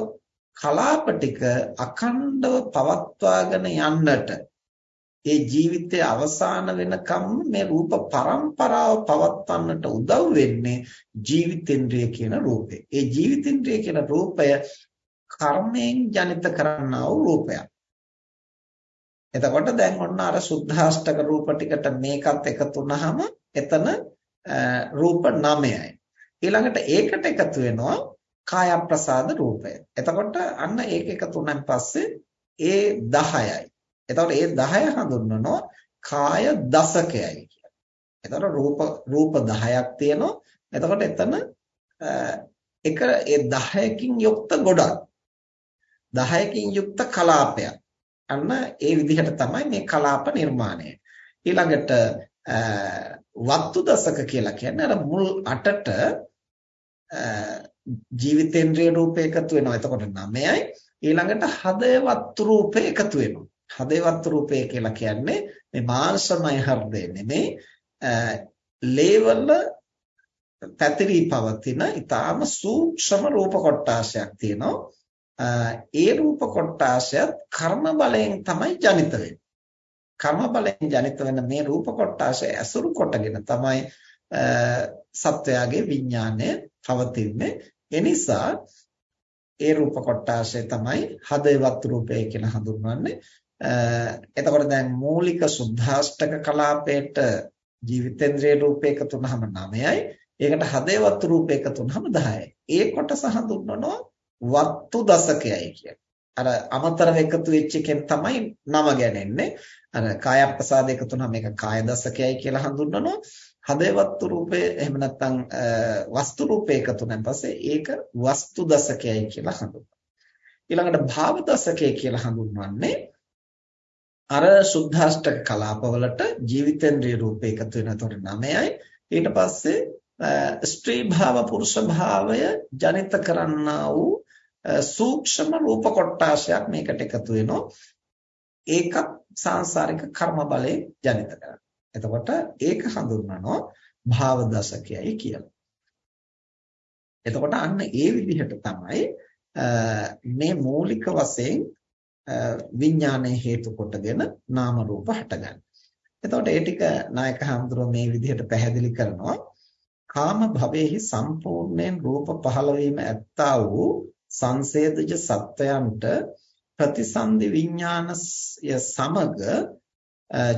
කලාප ටික අඛණ්ඩව පවත්වාගෙන යන්නට ඒ ජීවිතයේ අවසාන වෙනකම් මේ රූප પરම්පරාව පවත්වන්නට උදව් වෙන්නේ ජීවිතේන්ද්‍රය කියන රූපේ. ඒ ජීවිතේන්ද්‍රය කියන රූපය කර්මයෙන් ජනිත කරන්නා වූ රූපයක්. එතකොට දැන් ඔන්න අර සුද්ධාෂ්ටක රූප ටිකට මේකත් එකතු වුනහම එතන රූප 9යි. ඊළඟට ඒකට එකතු වෙනවා කාය ප්‍රසාද රූපය. එතකොට අන්න ඒක එකතු වුණාන් පස්සේ ඒ 10යි. එතකොට ඒ 10 හඳුන්වනවා කාය දසකයයි කියලා. එතකොට රූප රූප 10ක් තියෙනවා. එතකොට එතන එක ඒ 10කින් යුක්ත ගොඩක් 10කින් යුක්ත කලාපයක්. අන්න ඒ විදිහට තමයි මේ කලාප නිර්මාණය. ඊළඟට වත්තු දසක කියලා කියන්නේ අර මුල් අටට ජීවිතේන්ද්‍රිය රූප එකතු වෙනවා. එතකොට 9යි. ඊළඟට හදවත් රූපේ එකතු වෙනවා. හදවත් රූපය කියලා කියන්නේ මේ මාංශමය හෘදය නෙමේ ලේවල පැතිරී පවතින ඊටාම සූක්ෂම රූප කොටාශයක් තියෙනවා. ඒ රූප කොටාශයත් කර්ම බලයෙන් තමයි ජනිත වෙන්නේ. කර්ම බලයෙන් ජනිත වෙන මේ රූප කොටාශය ඇසුරු කොටගෙන තමයි සත්වයාගේ විඥානය පවතින්නේ. එනිසා ඒ රූප කොටාශය තමයි හදේවත් රූපය කියලා හඳුන්වන්නේ. එතකොට දැන් මූලික සුද්ධාෂ්ටක කලාපයට ජීවිතේන්ද්‍රයේ රූප එකතු වුනහම 9යි. ඒකට හදේවත් රූප එකතු වුනහම 10යි. ඒ කොටස හඳුන්වනවා වත්තු දශකයයි කියන්නේ. අර අමතරව එකතු වෙච්ච එකෙන් තමයි නම ගැනෙන්නේ. අර කාය ප්‍රසාද එකතු වුනහම මේක කාය දශකයයි කියලා හඳුන්වනවා. හදේවත් රූපේ එහෙම නැත්නම් වස්තු රූපේ එකතු වෙනන් පස්සේ ඒක වස්තු දශකයයි කියලා හඳුන්වනවා. ඊළඟට භාව දශකය කියලා හඳුන්වන්නේ අර සුද්ධාෂ්ටක කලාපවලට ජීවිතේන්ද්‍රිය රූපේ එකතු වෙන. එතකොට 9යි. ඊට පස්සේ ස්ත්‍රී භාව පුරුෂ භාවය ජනිත කරන්නා වූ සූක්ෂම රූප කොටාශයක් මේකට එකතු වෙනවා. ඒකත් සාංශාරික කර්ම බලයෙන් ජනිත කරනවා. එතකොට ඒක හඳුන්වනවා භාව දශකයයි කියලා. එතකොට අන්න ඒ විදිහට තමයි මේ මූලික වශයෙන් විඥානයේ හේතු කොටගෙන නාම රූප හටගන්නේ. එතකොට ඒ ටික නායක හඳුරෝ මේ විදිහට පැහැදිලි කරනවා. කාම භවයේහි සම්පූර්ණයෙන් රූප පහළ වීම ඇත්තා වූ සංසේදජ සත්වයන්ට ප්‍රතිසන්දි විඥානය සමග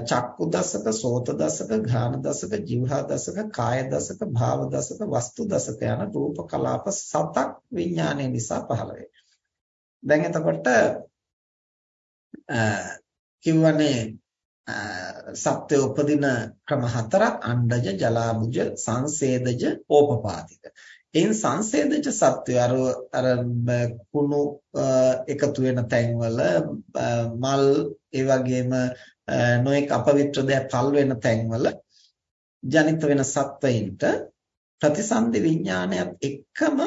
චක්කු දසක සෝත දසක ඝාන දසක જીවහා දසක කාය දසක භාව දසක වස්තු දසක යන රූප කලාප සතක් විඥානය නිසා පහළ දැන් එතකොට කිව්වනේ සත්‍ය උපදින ක්‍රම හතරක් අණ්ඩජ ජලාබුජ සංසේදජ ඕපපාතික. එයින් සංසේදජ සත්‍ය අර අර කුණු එකතු වෙන තැන්වල මල් ඒ වගේම නොඑක් අපවිත්‍ර දෑ පල් වෙන තැන්වල ජනිත වෙන සත්වයින්ට ප්‍රතිසන්දි විඥානයත් එක්කම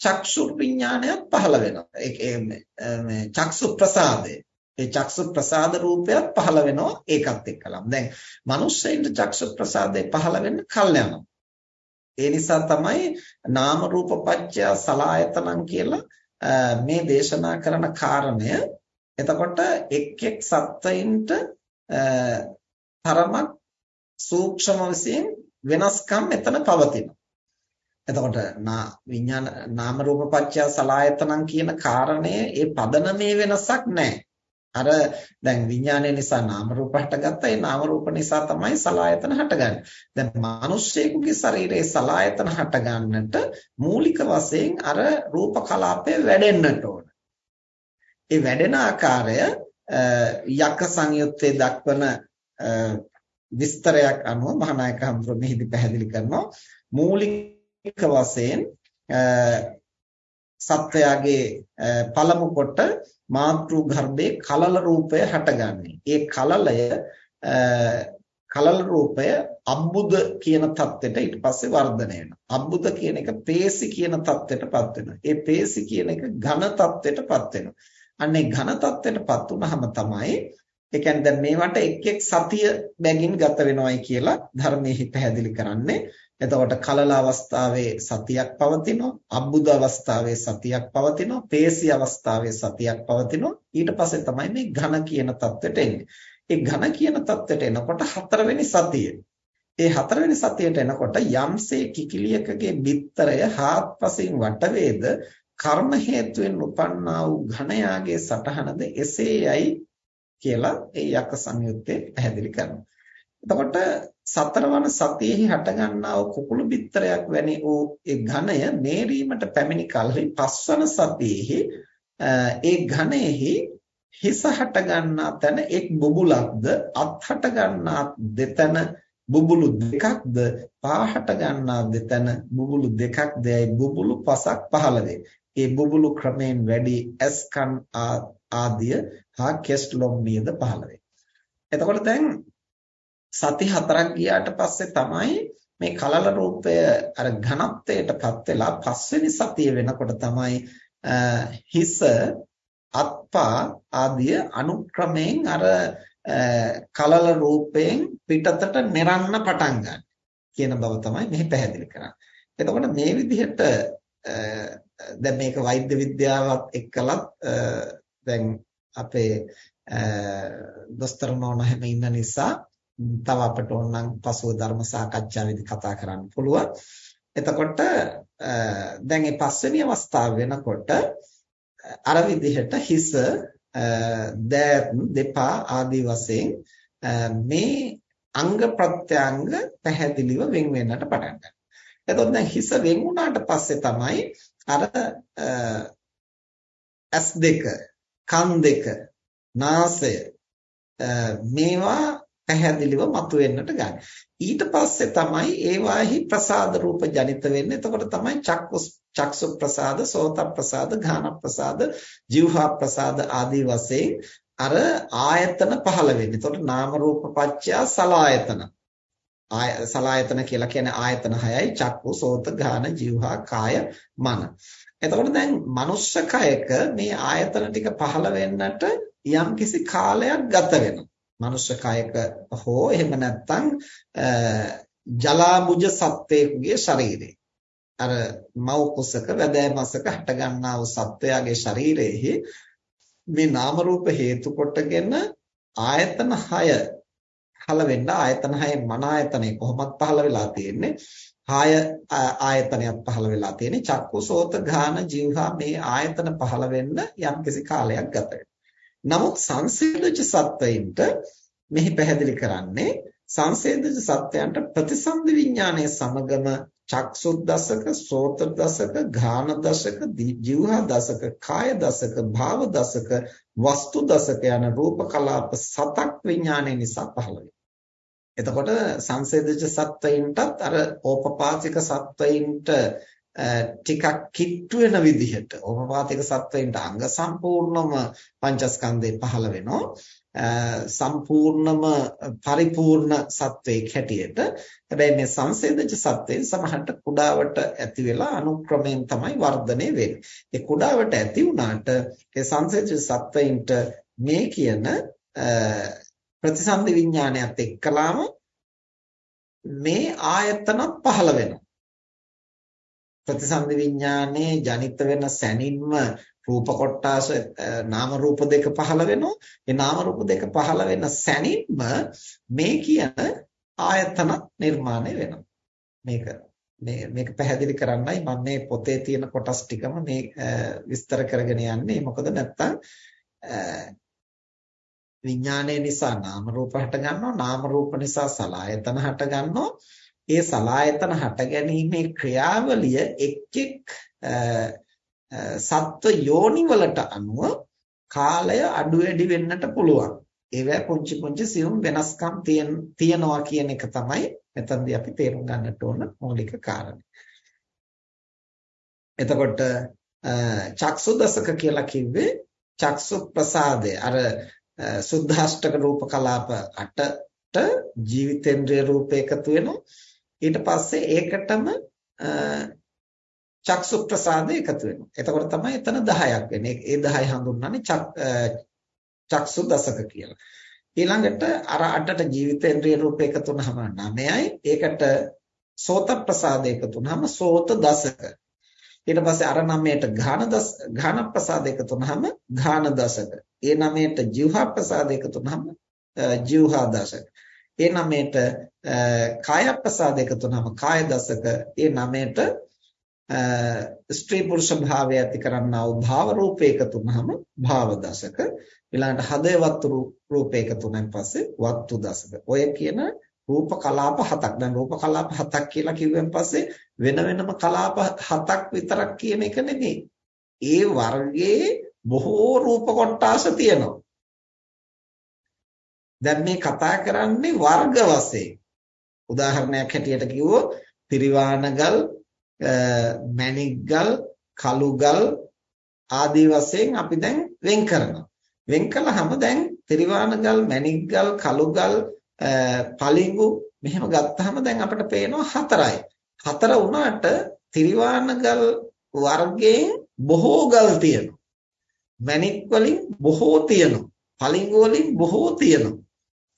චක්සු විඥානයත් පහළ වෙනවා. ඒ මේ චක්සු ප්‍රසාදය. ඒ චක්සු ප්‍රසාද රූපයත් පහළ වෙනවා ඒකත් එක්කලම. දැන් මනුස්සයින්ට චක්සු ප්‍රසාදේ පහළ වෙන්න කල් යනවා. ඒ නිසා තමයි නාම රූප පත්‍ය සලායතනං කියලා මේ දේශනා කරන කාරණය එතකොට එක් එක් සත්වයින්ට තරමක් සූක්ෂම වශයෙන් වෙනස්කම් එතන පවතිනවා. එතකොට නා විඥාන නාම රූප පත්‍ය සලායතනං කියන කාරණය ඒ පදනමේ වෙනසක් නැහැ. අර දැන් විඥානය නිසා නාම රූප හටගත්තා. ඒ නාම රූප නිසා තමයි සලායතන හටගන්නේ. දැන් මිනිස්සෙකුගේ ශරීරයේ සලායතන හටගන්නට මූලික වශයෙන් අර රූප කලාපය වැඩෙන්නට ඕන. ඒ වැඩෙන ආකාරය යක්ක සංයුත්තේ දක්වන විස්තරයක් අනුව මහානායක හඳුර මෙහිදී පැහැදිලි කරනවා මූලික වශයෙන් සත්වයාගේ පළමු කොට මාතෘ ගර්භයේ කලල රූපය හටගන්නේ. ඒ කලලය කලල රූපය අබ්බුද කියන தත්ත්වයට ඊට පස්සේ වර්ධනය වෙනවා. අබ්බුද කියන එක පේසි කියන தත්ත්වයටපත් වෙනවා. ඒ පේසි කියන එක ඝන தත්ත්වයටපත් වෙනවා. අන්නේ ඝන தත්ත්වයටපත් වුනහම තමයි ඒ කියන්නේ දැන් මේවට එක් එක් සතිය බැගින් ගත වෙනවයි කියලා ධර්මයේ පැහැදිලි කරන්නේ. එතකොට කලල අවස්ථාවේ සතියක් පවතිනවා අබ්බුද අවස්ථාවේ සතියක් පවතිනවා පේසි අවස්ථාවේ සතියක් පවතිනවා. ඊට පස්සේ තමයි මේ ඝන කියන தත්වෙට එන්නේ. ඒ ඝන කියන தත්වෙට එනකොට හතරවෙනි සතිය. ඒ හතරවෙනි සතියට එනකොට යම්සේ කිකිලියකගේ බිත්තරය හාත්පසින් වටවේද කර්ම හේතුවෙන් උපන්නා වූ ඝණයාගේ සටහනද එසේයයි කියලා ඒ යක සංයුත්තේ පැහැදිලි කරනවා. එතකොට සතරවන සතියෙහි හටගන්නා වූ කුකුළු බිත්තරයක් වැනි වූ ඒ ඝණය මේරීමට පැමිණි කලෙහි පස්වන සතියෙහි ඒ ඝණයෙහි හිස හටගන්නා තැන එක් බුබුලක්ද අත් හටගන්නා දෙතන බුබුලු දෙකක්ද පාහට ගන්නා දෙතන බුබුලු දෙකක්දයි බුබුලු පසක් පහළ වේ. ඒ බුබුලු ක්‍රමයෙන් වැඩි ඇස්කන් ආදිය හා කෙස්ලොම් නියද පහළ වේ. එතකොට දැන් සති හතරක් ගියාට පස්සේ තමයි මේ කලල රූපය අර ඝනත්වයටපත් වෙලා පස්වෙනි සතිය වෙනකොට තමයි හිස අත්පා ආදිය අනුක්‍රමයෙන් අර කලල රූපයෙන් පිටතට මෙරන්න පටන් ගන්න කියන බව තමයි මෙහි පැහැදිලි කරන්නේ. එතකොට මේ විදිහට දැන් මේක වෛද්‍ය විද්‍යාවත් එක්කලත් දැන් අපේ දොස්තර නෝනා හැම ඉන්න නිසා තව අපට ඕනනම් පසුව ධර්ම සාකච්ඡාවේදී කතා කරන්න පුළුවන්. එතකොට දැන් මේ පස්වෙනි අවස්ථාව වෙනකොට අර විදිහට හිස දෑත් දෙපා ආදී වශයෙන් මේ අංග ප්‍රත්‍යංග පැහැදිලිව වෙන් වෙන්නට පටන් ගන්නවා. එතකොට දැන් හිස වෙන් වුණාට පස්සේ තමයි අර ඇස් දෙක, කන් දෙක, නාසය මේවා පැහැදිලිව මතුවෙන්නට ගන්න. ඊට පස්සේ තමයි ඒවාහි ප්‍රසාද රූප ජනිත වෙන්නේ. එතකොට තමයි චක්කු චක්සු ප්‍රසාද, සෝත ප්‍රසාද, ගාන ප්‍රසාද, જીවහා ප්‍රසාද ආදී වශයෙන් අර ආයතන පහළ වෙන්නේ. එතකොට නාම රූප පත්‍යා සලායතන. ආය සලායතන කියලා කියන්නේ ආයතන හයයි චක්කු, සෝත, ගාන, જીවහා, කාය, මන. එතකොට දැන් මනුෂ්‍ය කයක මේ ආයතන ටික පහළ වෙන්නට යම්කිසි කාලයක් ගත වෙනවා. මනුෂ්‍ය කයක හෝ එහෙම නැත්නම් ජලාබුජ සත්වයකගේ ශරීරේ අර මව් කුසක වැදෑමසක හට ගන්නා වූ සත්වයාගේ ශරීරයේ මේ නාම රූප හේතු කොටගෙන ආයතන 6 පහළ වෙන්න ආයතන 6 මන ආයතනෙ කොහොමද පහළ වෙලා තියෙන්නේ. ආය ආයතනයක් පහළ වෙලා තියෙන්නේ. චක්කු සෝත ගාන જીවහා මේ ආයතන පහළ වෙන්න යම්කිසි කාලයක් ගත වෙනවා. නමුත් සංසේදජ සත්වයින්ට මෙහි පැහැදිලි කරන්නේ සංසේදජ සත්වයන්ට ප්‍රතිසන්දි විඥානයේ සමගම චක්සු දසක, සෝත දසක, ඝාන දසක, જીවහා දසක, කාය දසක, භාව දසක, වස්තු දසක යන රූප කලාප සතක් විඥානයේ නිසා පහළ එතකොට සංසේදජ සත්වයින්ටත් අර ඕපපාතික සත්වයින්ට ටිකක් කිට්ටු වෙන විදිහට ඕපපාතික සත්වයින්ට අංග සම්පූර්ණම පංචස්කන්ධේ පහළ වෙනවා. සම්පූර්ණම පරිපූර්ණ සත්වයක් හැටියට. හැබැයි මේ සංසේදජ සත්වයෙන් සමහරට කුඩාවට ඇති වෙලා අනුක්‍රමයෙන් තමයි වර්ධනය වෙන්නේ. ඒ කුඩාවට ඇති වුණාට ඒ සංසේදජ සත්වයින්ට මේ කියන ප්‍රතිසන්දි විඥානයත් එක්කලාම මේ ආයතනත් පහළ වෙනවා. ප්‍රතිසන්දි විඥානයේ ජනිත වෙන සැනින්ම රූප කොටාස නාම රූප දෙක පහළ වෙනවා. ඒ නාම රූප දෙක පහළ වෙන සැනින්ම මේ කියන ආයතන නිර්මාණය වෙනවා. මේක මේ මේක පැහැදිලි කරන්නයි මම මේ පොතේ තියෙන කොටස් ටිකම මේ විස්තර කරගෙන යන්නේ. මොකද නැත්තම් විඥානය නිසා නාම රූප හට ගන්නවා. නාම රූප නිසා සලආයතන හට ගන්නවා. ඒ සලායතන හට ගැනීමේ ක්‍රියාවලිය එක් එක් සත්ව යෝනි වලට අනුව කාලය අඩු වැඩි වෙන්නට පුළුවන්. ඒවැ පුංචි පුංචි සියුම් වෙනස්කම් තියෙනවා කියන එක තමයි මෙතනදී අපි තේරුම් ගන්නට ඕන මූලික කාරණේ. එතකොට චක්සු දසක කියලා කිව්වේ චක්සු ප්‍රසාදය අර සුද්ධාෂ්ටක රූප කලාප 8ට ජීවිතේන්ද්‍රය රූප එකතු වෙනවා ඊට පස්සේ ඒකටම චක්සු ප්‍රසාද එකතු වෙනවා. එතකොට තමයි එතන 10ක් වෙන්නේ. ඒ 10 හඳුන්වන්නේ චක්සු දසක කියලා. ඊළඟට අර අටට ජීවිතේන්ද්‍රිය රූප එකතු වුනහම 9යි. ඒකට සෝත ප්‍රසාද එකතු වුනහම සෝත දසක. ඊට පස්සේ අර 9ට ඝාන දස ඝාන ප්‍රසාද එකතු වුනහම ඝාන දසක. ඒ 9ට ජීවහා ප්‍රසාද එකතු වුනහම ජීවහා දසක. ඒ 9ට කායප්‍රසාද එකතු නම කාය දසක ඒ නමයට ස්ත්‍රී පුරුෂ භාවය ඇති කරන්නා වූ භාව රූපේ එකතු නම භාව දසක. ඊළඟට හදේ වත්තු රූපේ එකතු නම් පස්සේ වත්තු දසක. ඔය කියන රූප කලාප හතක්. දැන් රූප කලාප හතක් කියලා කිව්වෙන් පස්සේ වෙන වෙනම කලාප හතක් විතරක් කියන එක නෙමෙයි. ඒ වර්ගයේ බොහෝ රූප කොටාස තියෙනවා. දැන් මේ කතා කරන්නේ වර්ග වශයෙන්. උදාහරණයක් හැටියට කිව්වොත් ත්‍රිවාණගල්, මණික්ගල්, කළුගල් ආදී වශයෙන් අපි දැන් වෙන් කරනවා. වෙන් කළාම දැන් ත්‍රිවාණගල්, මණික්ගල්, කළුගල් පලිඟු මෙහෙම ගත්තාම දැන් අපිට පේනවා හතරයි. හතර වුණාට තිරිවාණ ගල් වර්ගයෙන් බොහෝ ගල් තියෙනවා. මැණික් වලින් බොහෝ තියෙනවා. පලිඟු වලින් බොහෝ තියෙනවා.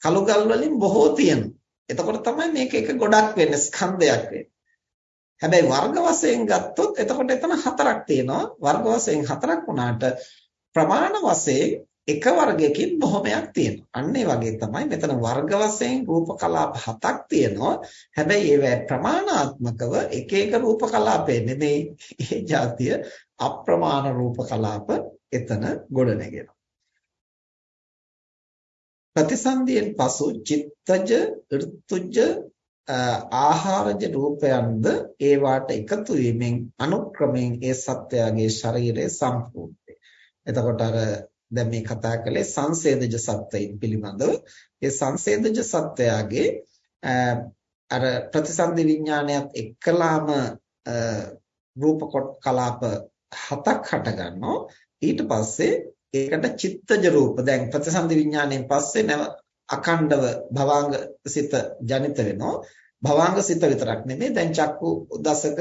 කළු ගල් වලින් බොහෝ තියෙනවා. එතකොට තමයි මේක එක ගොඩක් වෙන්නේ ස්කන්ධයක් වෙන්නේ. හැබැයි වර්ග වශයෙන් ගත්තොත් එතකොට එතන හතරක් තියෙනවා. වර්ග වශයෙන් හතරක් වුණාට ප්‍රමාණ වශයෙන් එක වර්ගයකින් බොහොමයක් තියෙනවා. අන්න ඒ වගේ තමයි මෙතන වර්ග වශයෙන් රූප කලාප හතක් තියෙනවා. හැබැයි ඒවැ ප්‍රමාණාත්මකව එක එක රූප කලාපේ නෙමෙයි ඒ જાතිය අප්‍රමාණ රූප කලාප එතන ගොඩනගෙනවා. ප්‍රතිසන්දියෙන් පසු චිත්තජ ඍතුජ ආහාරජ රූපයන්ද ඒවාට එකතු වීමෙන් අනුක්‍රමයෙන් ඒ සත්‍යයේ ශරීරය සම්පූර්ණයි. එතකොට අර දැන් මේ කතා කළේ සංසේදජ සත්වයින් පිළිබඳව ඒ සංසේදජ සත්වයාගේ අර ප්‍රතිසන්දි විඥානයත් එක්කලාම රූප කලාප හතක් හට ගන්නවා ඊට පස්සේ ඒකට චිත්තජ රූප දැන් ප්‍රතිසන්දි විඥාණයෙන් පස්සේ නැව අකණ්ඩව භවාංග සිත ජනිත වෙනවා භවාංග සිත විතරක් නෙමෙයි දැන් චක්කු දසක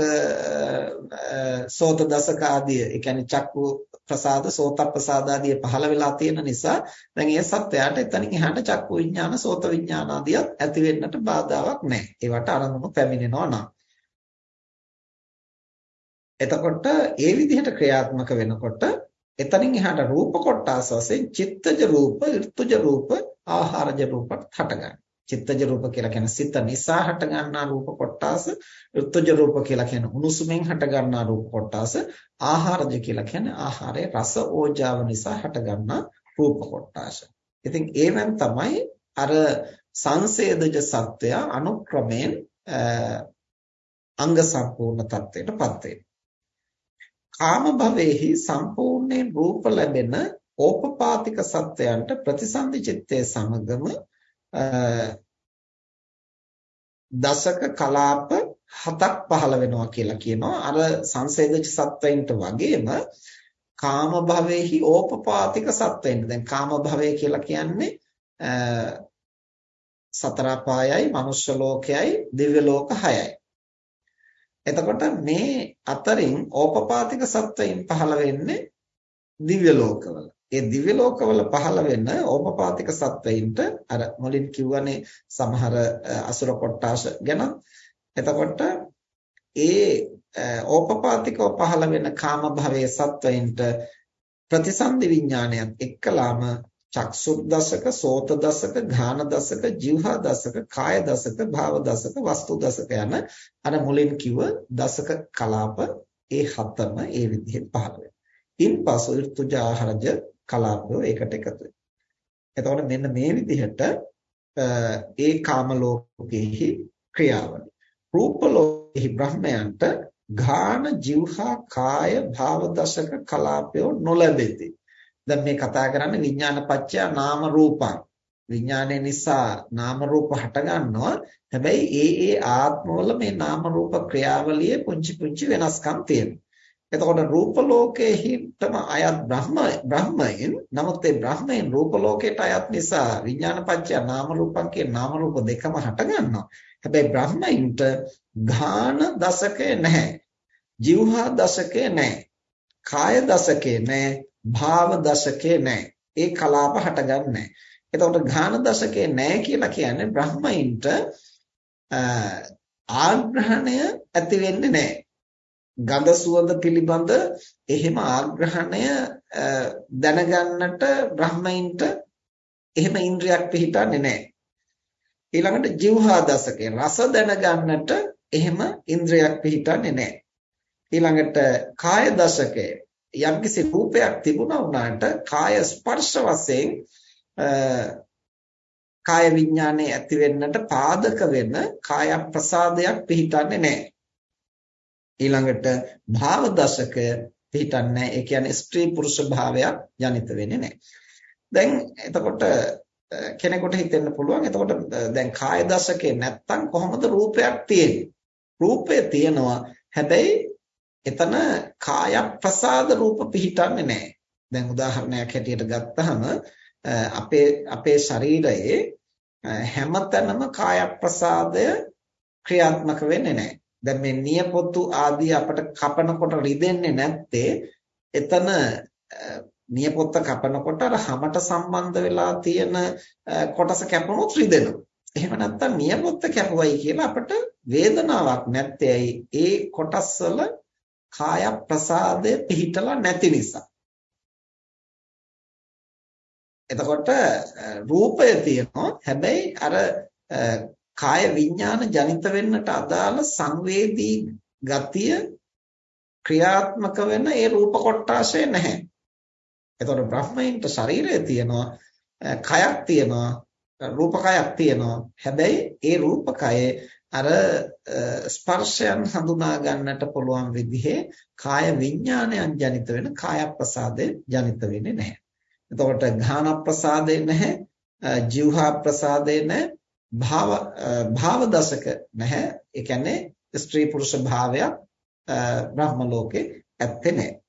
සෝත දසක ආදී ඒ කියන්නේ චක්කු ප්‍රසාද සෝත ප්‍රසාද ආදී පහළ වෙලා තියෙන නිසා දැන් ඒ සත්‍යයට එතනින් එහාට චක්කු විඥාන සෝත විඥාන ආදියත් ඇති වෙන්නට බාධාවක් නැහැ. ඒවට අරමුණු පැමිණෙනවා නම්. එතකොට ඒ විදිහට ක්‍රියාත්මක වෙනකොට එතනින් එහාට රූප කොටස් වශයෙන් චිත්තජ රූප, ඍතුජ රූප, ආහාරජ රූප හටගන්නවා. චිත්තජ රූප කියලා කියන සිත නිසා හට ගන්නා රූප කොටාස ඍතුජ රූප කියලා කියන උණුසුමෙන් හට ගන්නා රූප කොටාස ආහාරජ කියලා කියන්නේ ආහාරයේ රස ඕජාව නිසා හට ගන්නා රූප කොටාස. ඉතින් ඒවෙන් තමයි අර සංසේදජ සත්වය අනුක්‍රමයෙන් අංග සම්පූර්ණ තත්වයටපත් වෙනවා. කාම භවෙහි සම්පූර්ණයෙන් රූප ලැබෙන ඕපපාතික සත්වයන්ට ප්‍රතිසන්දි චිත්තයේ සමගම දශක කලාප හතක් පහළ වෙනවා කියලා කියනවා. අර සංසේදජ සත්වයින්ට වගේම කාම භවයේහි ඕපපාතික සත්වයින්ට. දැන් කාම භවය කියලා කියන්නේ සතර පායයි මනුෂ්‍ය ලෝකයයි දිව්‍ය ලෝක හයයි. එතකොට මේ අතරින් ඕපපාතික සත්වයින් පහළ වෙන්නේ දිව්‍ය ලෝකවල ඒ දිව්‍ය ලෝකවල පහළ වෙන ඕපපාතික සත්වයින්ට අර මුලින් කිව්වනේ සමහර අසුර කොට්ටාස ගැන. එතකොට ඒ ඕපපාතිකව පහළ වෙන කාම භවයේ සත්වයින්ට ප්‍රතිසන්දි විඥානයත් එක්කලාම චක්සු දසක, සෝත දසක, ඝාන දසක, જીවහා දසක, කාය දසක, භාව දසක, වස්තු දසක යන අර මුලින් කිව්ව දසක කලාප ඒ හතම ඒ විදිහට පහළ වෙනවා. ඉන්පසු ඍතුජාහරජ කලාපය ඒකට එකතු වෙනවා. එතකොට මෙන්න මේ විදිහට ඒ කාම ලෝකෙහි ක්‍රියාවලිය. රූප ලෝකෙහි බ්‍රහ්මයන්ට ඝාන જીවහා කාය භාව දශක කලාපය නොලැබෙති. දැන් මේ කතා කරන්නේ විඥාන පත්‍ය නාම රූපං. විඥානය නිසා නාම රූප හට ගන්නවා. හැබැයි ඒ ඒ ආත්මවල මේ නාම රූප ක්‍රියාවලියේ පුංචි පුංචි වෙනස්කම් තියෙනවා. එතකොට රූප ලෝකයේහිටම අයත් බ්‍රහ්ම බ්‍රහ්මයන් නමුත් ඒ බ්‍රහ්මයන් රූප ලෝකයට අයත් නිසා විඥානපච්චය නාම රූපං කියන නාම රූප දෙකම හට ගන්නවා. හැබැයි බ්‍රහ්මයින්ට ඝාන දශකේ නැහැ. જીවහා දශකේ නැහැ. කාය දශකේ නැහැ. භාව දශකේ නැහැ. ඒ කලාප හටගන්නේ එතකොට ඝාන දශකේ නැහැ කියලා කියන්නේ බ්‍රහ්මයින්ට ආග්‍රහණය ඇති වෙන්නේ නැහැ. ගඳ සුවඳ පිළිබඳ එහෙම ආග්‍රහණය දැනගන්නට බ්‍රහ්මයින්ට එහෙම ඉන්ද්‍රියක් පිහිටන්නේ නැහැ. ඊළඟට જીවහා දසකේ රස දැනගන්නට එහෙම ඉන්ද්‍රියක් පිහිටන්නේ නැහැ. ඊළඟට කාය දශකයේ යම්කිසි රූපයක් තිබුණා වුණාට කාය ස්පර්ශ වශයෙන් කාය විඥානයේ ඇති වෙන්නට පාදක වෙන කාය ප්‍රසාදයක් පිහිටන්නේ නැහැ. ඊළඟට භාව දශකය පිහිටන්නේ ඒ කියන්නේ ස්ත්‍රී පුරුෂ භාවයක් ජනිත වෙන්නේ නැහැ. දැන් එතකොට කෙනෙකුට හිතෙන්න පුළුවන් එතකොට දැන් කාය දශකේ නැත්තම් කොහොමද රූපයක් තියෙන්නේ? රූපය තියෙනවා. හැබැයි එතන කාය ප්‍රසාද රූප පිහිටන්නේ නැහැ. දැන් උදාහරණයක් හැටියට ගත්තහම අපේ අපේ ශරීරයේ හැමතැනම කාය ප්‍රසාදය ක්‍රියාත්මක වෙන්නේ නැහැ. දැන් මේ නියපොතු ආදී අපට කපනකොට රිදෙන්නේ නැත්තේ එතන නියපොත්ත කපනකොට අර හැමට සම්බන්ධ වෙලා තියෙන කොටස කැපුණොත් රිදෙනවා. එහෙම නැත්නම් නියපොත්ත කැපුවයි කියලා අපට වේදනාවක් නැත්තේ ඇයි? ඒ කොටස් වල කාය ප්‍රසාදය පිහිටලා නැති නිසා. එතකොට රූපය තියෙනවා හැබැයි අර කාය විඥාන ජනිත වෙන්නට අදාළ සංවේදී ගතිය ක්‍රියාත්මක වෙන ඒ රූප කොටාශය නැහැ. එතකොට බ්‍රහ්මයින්ට ශරීරය තියෙනවා කයක් තියෙනවා රූප කයක් තියෙනවා. හැබැයි ඒ රූප කයේ අර ස්පර්ශයන් හඳුනා ගන්නට පුළුවන් විදිහේ කාය විඥානයන් ජනිත වෙන කාය ප්‍රසාදේ ජනිත වෙන්නේ නැහැ. එතකොට ඝාන ප්‍රසාදේ නැහැ, જીවහා ප්‍රසාදේ නැහැ, භාව භාව දශක නැහැ. ඒ කියන්නේ ස්ත්‍රී පුරුෂ භාවයක් බ්‍රහ්ම ලෝකේ ඇත්තේ නැහැ.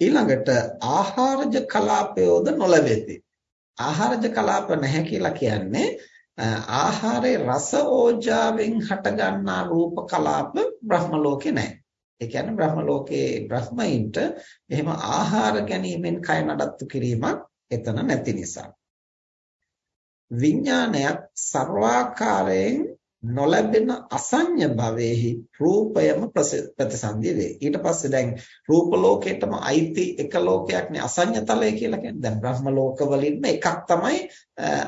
ඊළඟට ආහාරජ කලාපයෝද නොලැබෙති. ආහාරජ කලාප නැහැ කියලා කියන්නේ ආහාරයේ රස ඕජාවෙන් හටගන්නා රූප කලාප බ්‍රහ්ම ලෝකේ නැහැ. ඒ කියන්නේ බ්‍රහ්ම ලෝකයේ බ්‍රහ්මයින්ට එහෙම ආහාර ගැනීමෙන් කය නඩත්තු කිරීමක් එතන නැති නිසා. විඥානයක් ਸਰවාකාරයෙන් නොලැබෙන අසඤ්ඤ භවෙහි රූපයම ප්‍රතිසන්දිය වේ. ඊට පස්සේ දැන් රූප ලෝකයටම අයිති එක ලෝකයක් නේ අසඤ්ඤ තලය කියලා කියන්නේ. දැන් බ්‍රහ්ම ලෝක වලින්ම එකක් තමයි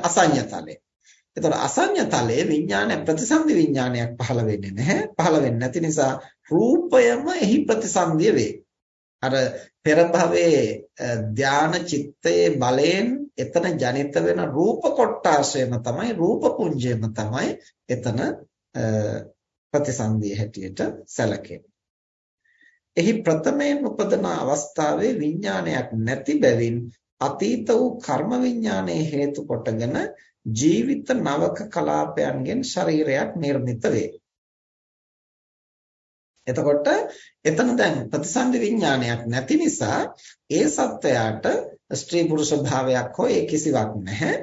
අසඤ්ඤ තලය. එතකොට අසඤ්ඤ තලයේ විඥාන ප්‍රතිසන්දි විඥානයක් පහළ වෙන්නේ නැහැ. පහළ වෙන්නේ නැති නිසා රූපයම එහි ප්‍රතිසන්දිය වේ. අර පෙර භවයේ ධාන චිත්තයේ බලයෙන් එතන ජනිත වෙන රූප කොටාශයම තමයි රූප පුඤ්ජයම තමයි එතන ප්‍රතිසන්දිය හැටියට සැලකෙන්නේ. එහි ප්‍රථමයෙන් උපදන අවස්ථාවේ විඥානයක් නැති බැවින් අතීත වූ කර්ම විඥානයේ හේතු කොටගෙන ජීවිත නවක කලාපයන්ගෙන් ශරීරයක් නිර්මිත වේ. එතකොට එතන දැන් ප්‍රතිසන්දි විඥානයක් නැති නිසා ඒ සත්වයාට ස්ත්‍රී පුරුෂ භාවයක් හෝ ඒ කිසිවක් නැහැ.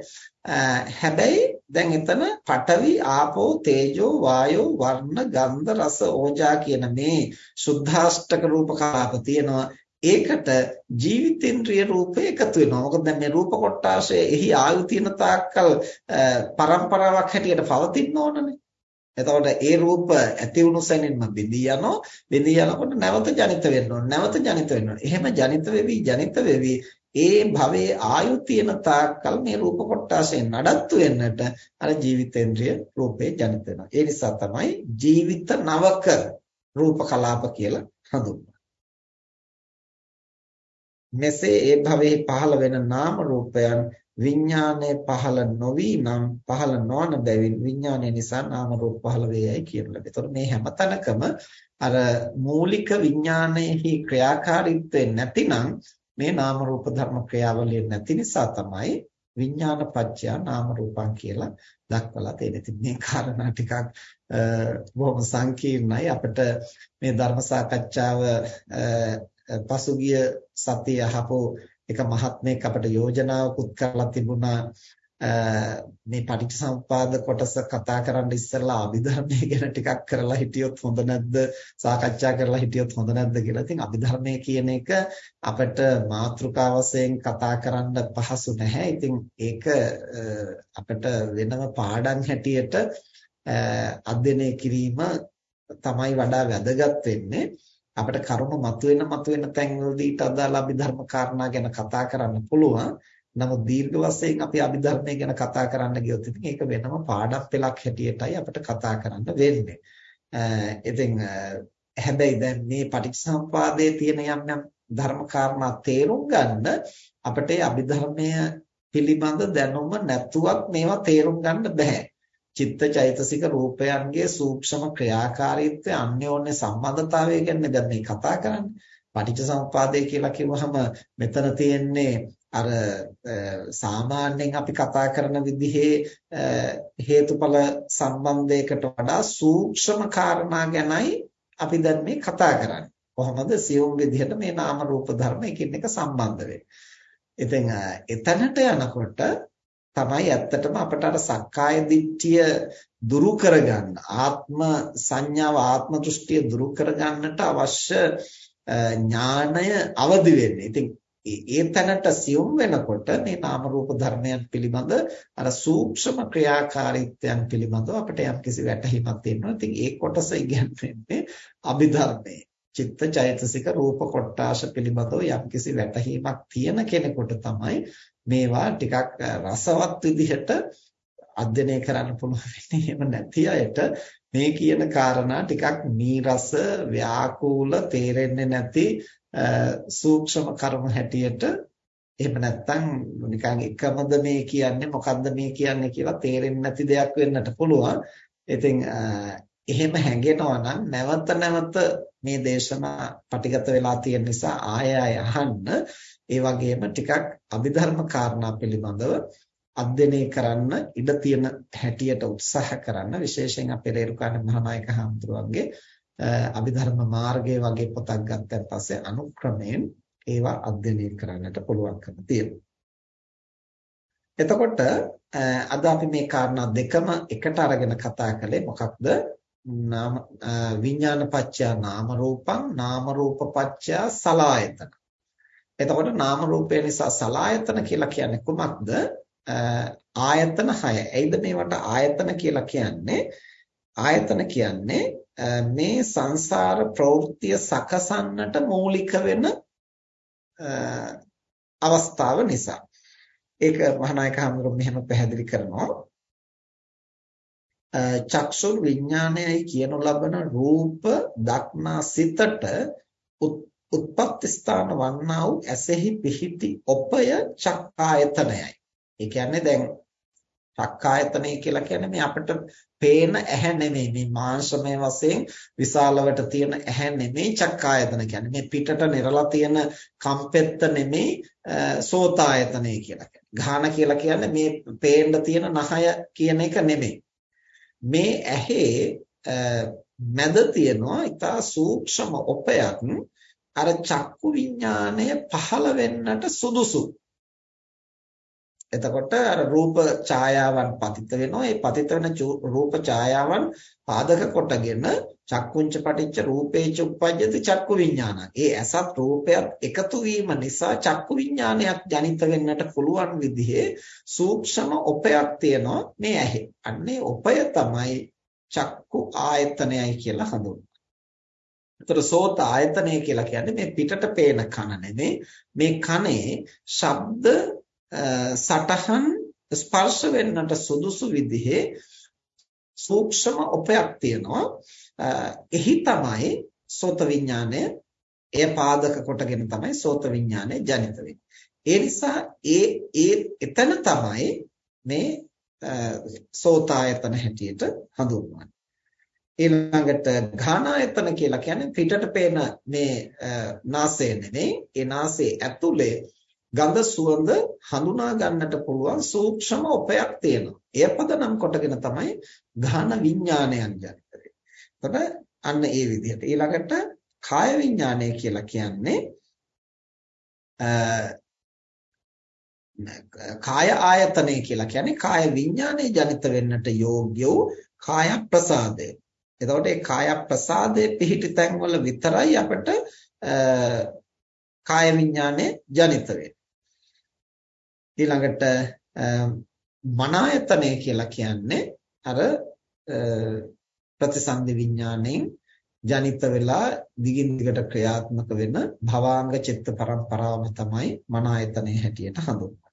හැබැයි දැන් එතන පඨවි ආපෝ තේජෝ වායෝ වර්ණ ගන්ධ රස ඕජා කියන මේ සුද්ධාෂ්ටක රූප කලාප තියෙනවා. ඒකට ජීවිතේන්ද්‍රිය රූපේ එකතු වෙනවා. මොකද දැන් මේ රූප කොටාශය එහි ආයු තියෙන තාක්කල් පරම්පරාවක් හැටියට පවතින්න ඕනනේ. එතකොට ඒ රූප ඇති වුණු සැනින්ම බිඳී යනවා. බිඳී යනකොට නැවත ජනිත වෙන්න ඕන. නැවත ජනිත වෙන්න ඕන. එහෙම ජනිත වෙවි ජනිත වෙවි ඒ භවයේ ආයු තියෙන තාක්කල් මේ රූප කොටාශයෙන් නඩත්තු වෙන්නට අර ජීවිතේන්ද්‍රිය රූපේ ජනිත වෙනවා. ඒ නිසා තමයි ජීවිත නවක රූප කලාප කියලා හඳුන්වන්නේ. මෙසේ ඒ භවයේ පහළ වෙන නාම රූපයන් විඥානය පහළ නොවි නම් පහළ නොවන බැවින් විඥානය නිසා නාම රූප පහළ වේයයි කියන ලබ. ඒතකොට මේ හැමතැනකම අර මූලික විඥානයේහි ක්‍රියාකාරීත්වය නැතිනම් මේ නාම රූප ධර්ම ක්‍රියාවලිය නැති නිසා තමයි විඥාන පත්‍ය නාම රූපං කියලා දක්වලා තියෙන්නේ. ඉතින් මේ කාරණා ටිකක් බොහොම සංකීර්ණයි. අපිට මේ ධර්ම සාකච්ඡාව පසුගිය සතිය අහපු එක මහත්මයෙක් අපට යෝජනාවකුත් කරලා තිබුණා මේ පටිච්චසමුපාද කොටස කතා කරන්න ඉස්සෙල්ලා අභිධර්මය ගැන ටිකක් කරලා හිටියොත් හොඳ නැද්ද සාකච්ඡා කරලා හිටියොත් හොඳ නැද්ද කියලා. ඉතින් අභිධර්මය කියන එක අපිට මාතෘකා වශයෙන් කතා කරන්න පහසු නැහැ. ඉතින් ඒක අපිට වෙනම පාඩම් හැටියට අධ්‍යයනය කිරීම තමයි වඩා වැදගත් වෙන්නේ. අපිට කරුණු මතුවෙන මතුවෙන තැන්වලදී ඊට අදාළ අභිධර්ම කාරණා ගැන කතා කරන්න පුළුවන්. නමුත් දීර්ඝ වශයෙන් අපි අභිධර්මය ගැන කතා කරන්න ගියොත් ඉතින් ඒක වෙනම පාඩම් පෙළක් හැටියටයි අපිට කතා කරන්න වෙන්නේ. ඉතින් හැබැයි දැන් මේ පටිච්චසමුපාදයේ තියෙන යම් යම් ධර්ම කාරණා තේරුම් ගන්න අපිට අභිධර්මය පිළිබඳ දැනුම නැතුවත් මේවා තේරුම් ගන්න බෑ. චිත්ත චෛතසික රූපයන්ගේ සූක්ෂම ක්‍රියාකාරීත්වය අන්‍යෝන්‍ය සම්බන්ධතාවය ගැන දැන් මේ කතා කරන්නේ. පටිච්චසමුපාදය කියලා කිව්වහම මෙතන තියෙන්නේ අර සාමාන්‍යයෙන් අපි කතා කරන විදිහේ හේතුඵල සම්බන්ධයකට වඩා සූක්ෂම කාරණා ගැනයි අපි දැන් මේ කතා කරන්නේ. කොහොමද සියුම් විදිහට මේ නාම රූප ධර්ම එකින් එක සම්බන්ධ වෙන්නේ. ඉතින් එතනට යනකොට තමයි ඇත්තටම අපට අර සක්කාය දිට්ඨිය දුරු කරගන්න ආත්ම සංඥාව ආත්ම දෘෂ්ටිය දුරු කරගන්නට අවශ්‍ය ඥාණය අවදි වෙන්නේ. ඉතින් ඒ තැනට සියුම් වෙනකොට මේ නාම රූප ධර්මයන් පිළිබඳ අර සූක්ෂම ක්‍රියාකාරීත්වයන් පිළිබඳව අපිට යම්කිසි වැටහීමක් තියෙනවා. ඉතින් ඒ කොටස ඉගෙනන්නේ අභිධර්මයේ. චිත්ත චෛතසික රූප කොටාශ පිළිබඳව යම්කිසි වැටහීමක් තියෙන කෙනෙකුට තමයි මේවා ටිකක් රසවත් විදිහට අධ්‍යයනය කරන්න පුළුවන් වෙන්නේ. එහෙම නැති අයට මේ කියන කාරණා ටිකක් නීරස ව්‍යාකූල තේරෙන්නේ නැති සූක්ෂම කර්ම හැටියට එහෙම නැත්නම් නිකන් එකමද මේ කියන්නේ මොකද්ද මේ කියන්නේ කියලා තේරෙන්නේ නැති දෙයක් වෙන්නට පුළුවන්. ඉතින් එහෙම හැඟෙනවා නම් නැවත නැවත මේ දේශනා පටිගත වෙලා තියෙන නිසා ආය ආය අහන්න ඒ වගේම ටිකක් අභිධර්ම කාරණා පිළිබඳව අධ්‍යයනය කරන්න ඉඩ තියෙන හැටියට උත්සාහ කරන්න විශේෂයෙන් අපේ රේරුකාණ මහානායක හඳුරුවන්ගේ අභිධර්ම මාර්ගය වගේ පොතක් ගත්තන් පස්සේ අනුක්‍රමයෙන් ඒවා අධ්‍යයනය කරන්නට පුළුවන්කම තියෙනවා. එතකොට අද අපි මේ කාරණා දෙකම එකට අරගෙන කතා කළේ මොකක්ද? නාම විඥාන පත්‍ය නාම රූපං නාම රූප පත්‍ය සලායතන. එතකොට නාම රූපය නිසා සලායතන කියලා කියන්නේ කුමක්ද? ආයතන 6. එයිද මේවට ආයතන කියලා කියන්නේ? ආයතන කියන්නේ මේ සංසාර ප්‍රවෘත්තිය සකසන්නට මූලික වෙන අවස්ථාව නිසා. ඒක මහානායක හඳුරු මෙහෙම පැහැදිලි කරනවා. චක්ෂු විඥානයයි කියනු ලබන රූප දක්නා සිතට උත්පත්ති ස්ථාන වන්නා වූ ඇසෙහි පිහිටි ඔපය චක්කායතනයයි. ඒ කියන්නේ දැන් චක්කායතනය කියලා කියන්නේ මේ අපිට පේන ඇහැ නෙමෙයි මේ මාංශමය වශයෙන් විශාලවට තියෙන ඇහැ නෙමෙයි චක්කායතන කියන්නේ මේ පිටට නිරලා තියෙන කම්පෙත්ත නෙමෙයි සෝතායතනය කියලා කියන්නේ. ගාන කියලා කියන්නේ මේ පේන්න තියෙන නහය කියන එක නෙමෙයි. මේ ඇහි මැද තියෙනවා ඊටා සූක්ෂම ඔපයක් අර චක්කු විඥාණය පහළ වෙන්නට සුදුසු. එතකොට අර රූප ඡායාවන් පතිත වෙනවා. ඒ පතිත වෙන රූප ඡායාවන් පාදක කොටගෙන චක්කුංච පටිච්ච රූපේච උප්පජ්ජති චක්කු විඥාන. ඒ අසත් රූපයත් එකතු වීම නිසා චක්කු විඥානයක් ජනිත වෙන්නට පුළුවන් විදිහේ සූක්ෂම ඔපයක් තියෙනවා මේ ඇහි. අන්නේ ඔපය තමයි චක්කු ආයතනයයි කියලා හඳුන්වන්නේ. ඒතර සෝත ආයතනය කියලා කියන්නේ මේ පිටට පේන කන නෙමෙයි මේ කනේ ශබ්ද සටහන් ස්පර්ශ වෙන්නට සුදුසු විදිහේ සූක්ෂම ඔපයක් තියෙනවා. එහි තමයි සෝත විඥානය එය පාදක කොටගෙන තමයි සෝත විඥානය ජනිත වෙන්නේ. ඒ නිසා ඒ ඒ එතන තමයි මේ සෝතායතන හැටියට හඳුන්වන්නේ. ඊළඟට ඝානායතන කියලා කියන්නේ පිටට පේන මේ නාසය නෙමෙයි ඒ නාසයේ ඇතුලේ ගඳ සුවඳ හඳුනා ගන්නට පුළුවන් සූක්ෂම උපයක් තියෙනවා. එය පදනම් කොටගෙන තමයි ඝාන විඥානයන් ජනිත අන්න ඒ විදිහට ඊළඟට කාය විඥානය කියලා කියන්නේ කාය ආයතනය කියලා කියන්නේ කාය විඥානයේ ජනිත වෙන්නට යෝග්‍ය වූ කාය ප්‍රසාදය. එතකොට මේ කාය ප්‍රසාදයේ පිහිටි තැන්වල විතරයි අපිට කාය විඥානය ජනිත වෙන්නේ. ඊළඟට මනායතනය කියලා කියන්නේ අර ප්‍රතිසන්දි විඥාණයෙන් ජනිත වෙලා දිගින් දිගට ක්‍රියාත්මක වෙන භවාංග චිත්ත පරම්පරාවම තමයි මන ආයතනයේ හැටියට හඳුන්වන්නේ.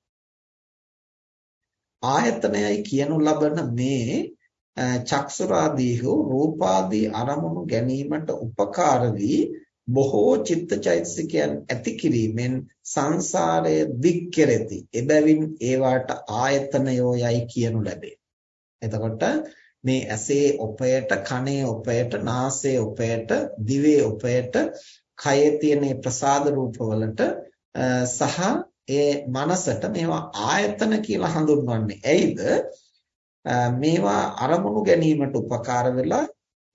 ආයතනයයි කියනු ලබන මේ චක්සුරාදී හෝ රූපාදී අරමුණු ගැනීමට උපකාර වී බොහෝ චිත්තචෛතසිකයන් ඇති කිරීමෙන් සංසාරය දික් කෙරෙති. එබැවින් ඒවාට ආයතනයෝ යයි කියනු ලැබේ. එතකොට මේ ඇසේ ඔපයට, කනේ ඔපයට, නාසයේ ඔපයට, දිවේ ඔපයට, කයේ තියෙන ප්‍රසාද රූපවලට සහ ඒ මනසට මේවා ආයතන කියලා හඳුන්වන්නේ. ඇයිද? මේවා අරමුණු ගැනීමට උපකාර වෙලා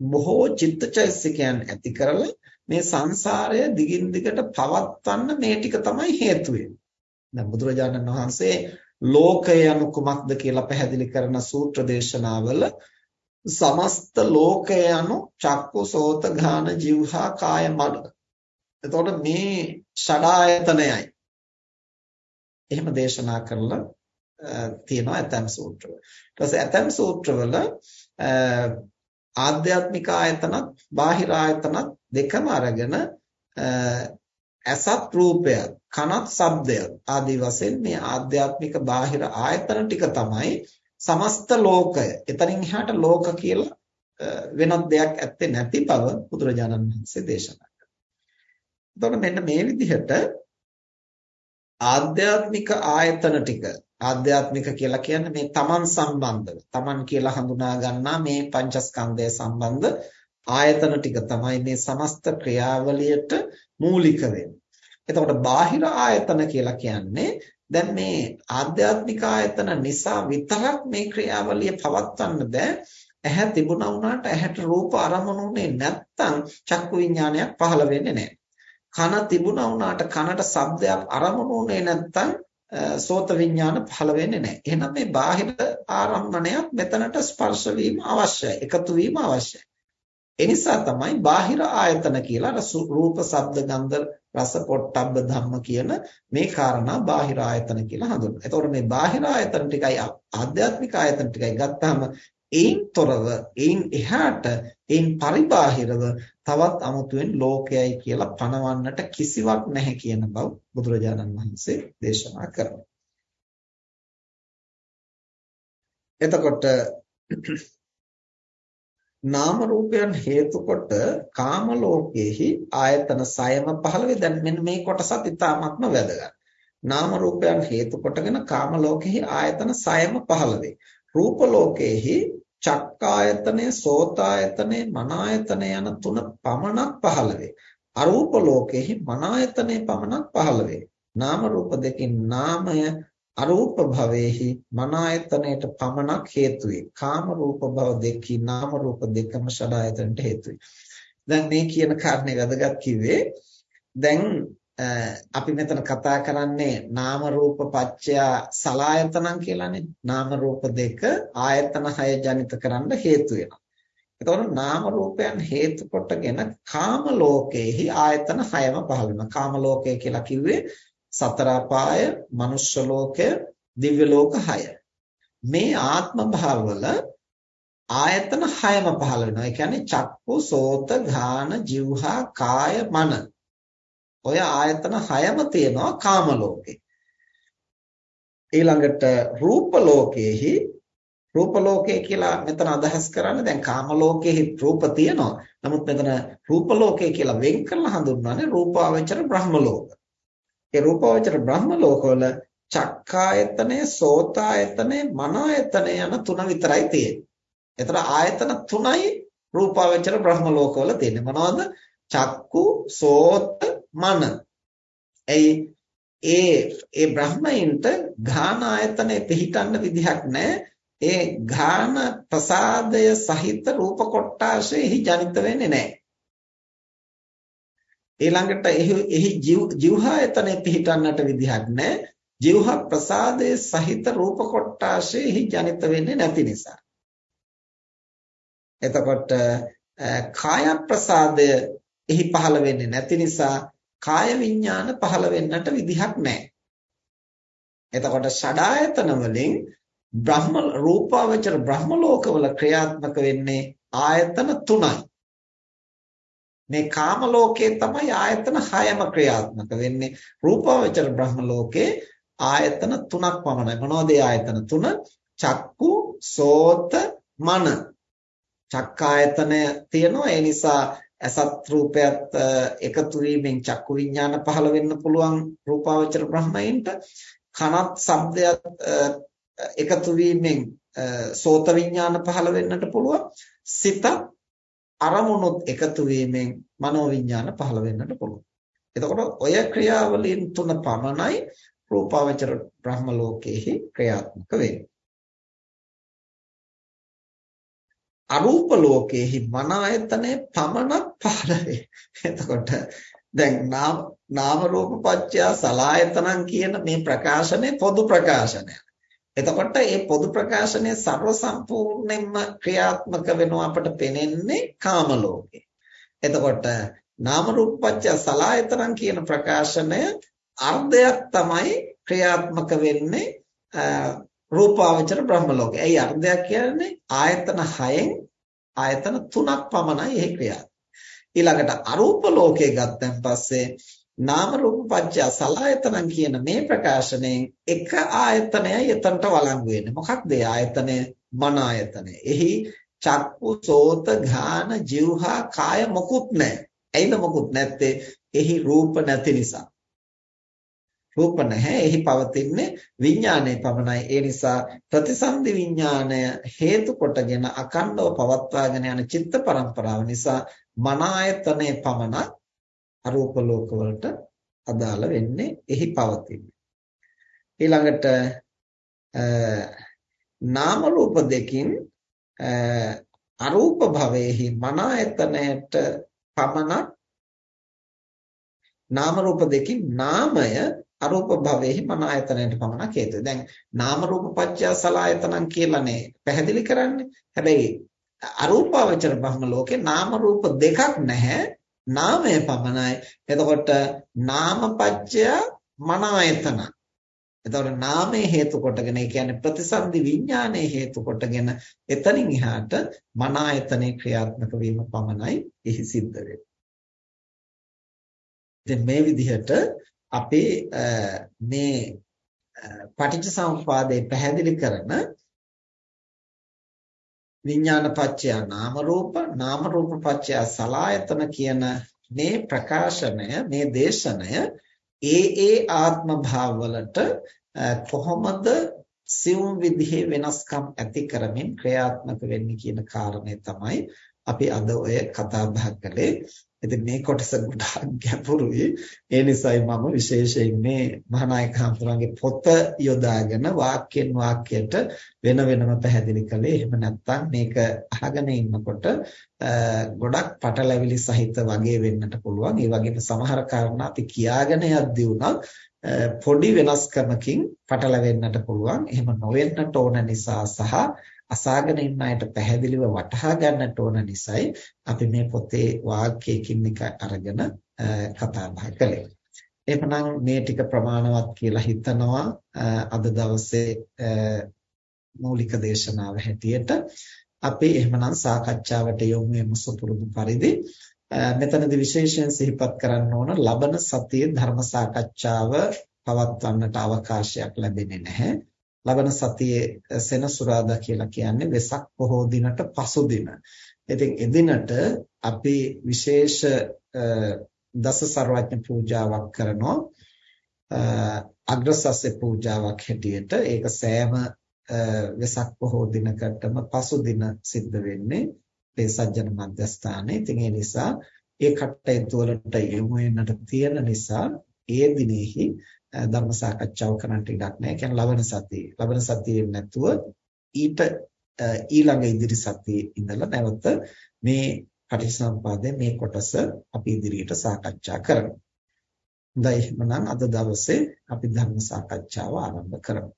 බොහෝ චිත්තචෛතසිකයන් ඇති කරලා මේ සංසාරය දිගින් දිගට පවත්වන්න මේ ටික තමයි හේතු වෙන්නේ. දැන් බුදුරජාණන් වහන්සේ ලෝකය යනු කුමක්ද කියලා පැහැදිලි කරන සූත්‍ර දේශනාවල සමස්ත ලෝකය යනු චක්කු සෝත ඝාන જીවහා කාය මන. එතකොට මේ ෂඩායතනයයි. එහෙම දේශනා කරලා තියෙනවා ඇතම් සූත්‍රවල. ඊට පස්සේ ඇතම් සූත්‍රවල ආධ්‍යාත්මික ආයතනත් බාහිර ආයතනත් දෙකම අරගෙන ඇසත් රූපයත් කනත් ශබ්දයත් ආදී වශයෙන් මේ ආධ්‍යාත්මික බාහිර ආයතන ටික තමයි සමස්ත ලෝකය. එතනින් එහාට ලෝක කියලා වෙනත් දෙයක් ඇත්තේ නැති බව බුදුරජාණන් වහන්සේ දේශනා කළා. එතකොට මෙන්න මේ විදිහට ආධ්‍යාත්මික ආයතන ටික ආධ්‍යාත්මික කියලා කියන්නේ මේ තමන් සම්බන්ධව තමන් කියලා හඳුනා ගන්නා මේ පංචස්කන්ධය සම්බන්ධ ආයතන ටික තමයි මේ සමස්ත ක්‍රියාවලියට මූලික වෙන්නේ. එතකොට බාහිර ආයතන කියලා කියන්නේ දැන් මේ ආධ්‍යාත්මික ආයතන නිසා විතරක් මේ ක්‍රියාවලිය පවත්වන්න බෑ. ඇහැ තිබුණා වුණාට ඇහැට රූප අරමුණුනේ නැත්තම් චක්කු විඥානයක් පහළ වෙන්නේ නැහැ. කන තිබුණා වුණාට කනට ශබ්දයක් අරමුණුනේ නැත්තම් සෝත විඥාන පහළ වෙන්නේ නැහැ. එහෙනම් මේ බාහිර ආරම්මණයක් මෙතනට ස්පර්ශ වීම අවශ්‍යයි. එකතු වීම අවශ්‍යයි. ඒ නිසා තමයි බාහිර ආයතන කියලා රූප, ශබ්ද, ගන්ධ, රස, පොට්ටබ්බ ධම්ම කියන මේ කාරණා බාහිර ආයතන කියලා හඳුන්වනවා. එතකොට මේ බාහිර ආයතන ටිකයි ආධ්‍යාත්මික ආයතන ටිකයි ගත්තාම ඒන් තොරව ඒන් එහාට ඒන් පරිබාහිරව තවත් අමුතුවෙන් ලෝකයයි කියලා පනවන්නට කිසිවක් නැහැ කියන බව බුදුරජාණන් වහන්සේ දේශනා කරනවා. එතකොට නාම රූපයන් හේතු කොට කාම ලෝකයේහි ආයතන සයම පහළ වේ. දැන් මෙන්න මේ කොටසත් ඉතාමත්ම වැදගත්. නාම රූපයන් හේතු කොටගෙන කාම ලෝකෙහි ආයතන සයම පහළ වේ. රූප ලෝකයේහි චක්කායතනය, සෝතායතනය, මනායතනය යන තුන පමණක් පහළ වේ. අරූප ලෝකෙහි මනායතනය පමණක් පහළ වේ. නාම රූප දෙකින් නාමය අරූප භවයේහි මනායතනයට පමණක් හේතු වේ. කාම රූප භව දෙකී නාම රූප දෙකම ෂඩායතනට හේතු වේ. දැන් මේ කියන කාරණේ වැදගත් කිව්වේ දැන් අපි මෙතන කතා කරන්නේ නාම රූප පත්‍ය සලායතනං කියලානේ. නාම රූප දෙක ආයතන 6 ජනිත කරන්න හේතු වෙනවා. එතකොට නාම රූපයන් හේතු කොටගෙන කාම ලෝකයේහි ආයතන 6ම පහළ වෙනවා. කාම ලෝකය කියලා කිව්වේ සතර අපාය, මනුෂ්‍ය ලෝකය, දිව්‍ය ලෝක 6. මේ ආත්ම භාවවල ආයතන 6ම පහළ වෙනවා. ඒ කියන්නේ චක්කු, සෝත, ඝාන, જીවහා, කාය, මන. ඔය ආයතන 6ම තියෙනවා කාම ලෝකේ. ඊළඟට රූප ලෝකයේහි රූප ලෝකය කියලා මෙතන අදහස් කරන්නේ දැන් කාම ලෝකයේ රූප තියෙනවා. නමුත් මෙතන රූප ලෝකය කියලා වෙන් කරලා හඳුන්වන්නේ රූපාවචර බ්‍රහ්ම ලෝක. ඒ රූපාවචර බ්‍රහ්ම ලෝකවල චක්කායතනය, සෝතායතනය, මනායතනය යන තුන විතරයි තියෙන්නේ. ඒතර ආයතන තුනයි රූපාවචර බ්‍රහ්ම ලෝකවල තියෙන්නේ. මොනවද? චක්කු, සෝත, මන. එයි ඒ ඒ බ්‍රහ්මයින්ට ඝාන ආයතනෙ පිහිටන්න විදිහක් නැහැ. ඒ ඝාන ප්‍රසාදය සහිත රූප කොටාශෙහි ජනිත වෙන්නේ නැහැ. ඊළඟට එහි එහි ජීවහායතනෙ පිහිටන්නට විදිහක් නැහැ. ජීවහ ප්‍රසාදයේ සහිත රූප කොටාශේහි ජනිත වෙන්නේ නැති නිසා. එතකොට කාය ප්‍රසාදය එහි පහළ වෙන්නේ නැති නිසා කාය විඥාන පහළ වෙන්නට විදිහක් නැහැ. එතකොට ෂඩායතන වලින් බ්‍රහ්ම රූපාවචර බ්‍රහ්ම ලෝකවල ක්‍රියාත්මක වෙන්නේ ආයතන තුනයි. මේ කාම ලෝකයේ තමයි ආයතන 6ම ක්‍රියාත්මක වෙන්නේ. රූපාවචර බ්‍රහ්ම ලෝකේ ආයතන තුනක් පමණයි. මොනවද ඒ ආයතන තුන? චක්කු, සෝත, මන. චක්කායතනය තියෙනවා. ඒ නිසා අසත් රූපයත් එකතු වීමෙන් චක්කු විඥාන පහළ වෙන්න පුළුවන් රූපාවචර බ්‍රහ්මයින්ට. කනත් ශබ්දයක් එකතු වීමෙන් සෝත විඥාන පහළ වෙන්නට පුළුවන්. සිත අරමුණුත් එකතු වීමෙන් මනෝ විඥාන පහළ වෙන්නට පුළුවන්. එතකොට ඔය ක්‍රියාවලින් තුන පමණයි රූපාවචර බ්‍රහ්ම ලෝකයේහි ක්‍රියාත්මක වෙන්නේ. අරූප ලෝකයේහි මන ආයතනය පමණක් පහළ වේ. එතකොට දැන් නාම නාම රූප පත්‍ය සලායතනං කියන මේ ප්‍රකාශනය පොදු ප්‍රකාශනයක්. එතකොට මේ පොදු ප්‍රකාශනය ਸਰව සම්පූර්ණයෙන්ම ක්‍රියාත්මක වෙනවා අපට පෙනෙන්නේ කාම ලෝකේ. එතකොට නාම රූප පත්‍ය සලායතනං කියන ප්‍රකාශනය අර්ධයක් තමයි ක්‍රියාත්මක වෙන්නේ රූපාවචර බ්‍රහ්ම ලෝකේ. ඇයි අර්ධයක් කියන්නේ? ආයතන 6න් ආයතන 3ක් පමණයි එහි ක්‍රියාව. ඊළඟට අරූප ලෝකේ ගත්තන් පස්සේ නාම රූප පත්‍ය සලආයතනං කියන මේ ප්‍රකාශනයෙන් එක ආයතනයයි එතනට වළංගු වෙන්නේ. මොකක්ද ඒ ආයතනය? මන ආයතනය. එහි චක්කු, සෝත, ඝාන, જીවහා, කාය මොකුත් නැහැ. ඇයිද මොකුත් නැත්තේ? එහි රූප නැති නිසා. රූප නැහැ. එහි පවතින්නේ විඥානය පමණයි. ඒ නිසා ප්‍රතිසන්දි විඥානය හේතු කොටගෙන අකණ්ඩව පවත්වාගෙන යන චිත්ත පරම්පරාව නිසා මන ආයතනයේ පමණක් අරූප ලෝකවලට අදාළ වෙන්නේ එහි පවතින්නේ. ඊළඟට නාම රූප දෙකින් අරූප භවයේහි මන ආයතනයට පමණක් නාම රූප දෙකින් නාමය අරූප භවයේහි මන ආයතනයට පමණක් හේතුයි. දැන් නාම රූප පත්‍ය සලආයතනං කියලානේ පැහැදිලි කරන්නේ. හැබැයි අරූපාවචර බ්‍රහ්ම ලෝකේ නාම රූප දෙකක් නැහැ. නාමය පමණයි. එතකොට නාමපච්චය මන ආයතන. එතකොට නාමයේ හේතු කොටගෙන ඒ කියන්නේ ප්‍රතිසන්දි විඥානයේ හේතු කොටගෙන එතනින් එහාට මන ආයතනයේ ක්‍රියාත්මක වීම පමණයි එහි සිද්ධ වෙන්නේ. ඉතින් මේ විදිහට අපේ මේ පටිච්චසමුපාදය පැහැදිලි කරන විඥාන පත්‍ය නාම රූප නාම රූප පත්‍ය සලායතන කියන මේ ප්‍රකාශනය මේ දේශනය ඒ ඒ ආත්ම භාවවලට කොහොමද සියුම් විදිහේ වෙනස්කම් ඇති කරමින් ක්‍රියාත්මක වෙන්නේ කියන කාරණය තමයි අපි අද ඔය කතා බහ කළේ ඉතින් මේ කොටස ගොඩාක් ගැඹුරුයි. ඒ නිසායි මම විශේෂයෙන් මේ මහානායක හඳුනගේ පොත යොදාගෙන වාක්‍යෙන් වාක්‍යයට වෙන වෙනම පැහැදිලි කළේ. එහෙම නැත්නම් මේක අහගෙන ඉන්නකොට ගොඩක් පටලැවිලි සහිත වගේ වෙන්නට පුළුවන්. ඒ වගේම සමහර කාරණා අපි කියාගෙන යද්දී උනත් පොඩි වෙනස්කමකින් පටලැවෙන්නට පුළුවන්. එහෙම නොවෙන්නට ඕන නිසා සහ අසාගෙන ඉන්න අයට පැහැදිලිව වටහා ගන්නට ඕන නිසායි අපි මේ පොතේ වාක්‍යයකින් එක අරගෙන කතා බහ කළේ. එහෙනම් මේ ටික ප්‍රමාණවත් කියලා හිතනවා අද දවසේ මූලික දේශනාව හැටියට අපි එහෙමනම් සාකච්ඡාවට යොමු වෙමු සුපුරුදු පරිදි මෙතනදී විශේෂයෙන් සිහිපත් කරන්න ඕන ලබන සතියේ ධර්ම සාකච්ඡාව පවත්වන්නට අවකාශයක් ලැබෙන්නේ නැහැ. ලබන සතියේ සෙනසුරාදා කියලා කියන්නේ වෙසක් පොහෝ දිනට පසු දින. ඉතින් එදිනට අපි විශේෂ දස සර්වඥ පූජාවක් කරනවා. අග්‍රසස්ය පූජාවක් හැටියට ඒක සෑම වෙසක් පොහෝ දිනකටම පසු දින සිද්ධ වෙන්නේ මේ සජ්ජන මධ්‍යස්ථානයේ. ඉතින් ඒ නිසා ඒ කටයුතු වලට යොමු වෙන්නට තියෙන නිසා ඒ දිනෙහි ධර්ම සාකච්ඡාව කරන්නට ඉඩක් නැහැ. කියන්නේ ලබන සතියේ. ලබන සතියේ නැතුව ඊට ඊළඟ ඉදිරි සතියේ ඉඳලා නැවත මේ පටිච්චසමුපාදයේ මේ කොටස අපි ඉදිරියට සාකච්ඡා කරමු. හොඳයි එහෙනම් අද දවසේ අපි ධර්ම සාකච්ඡාව ආරම්භ කරමු.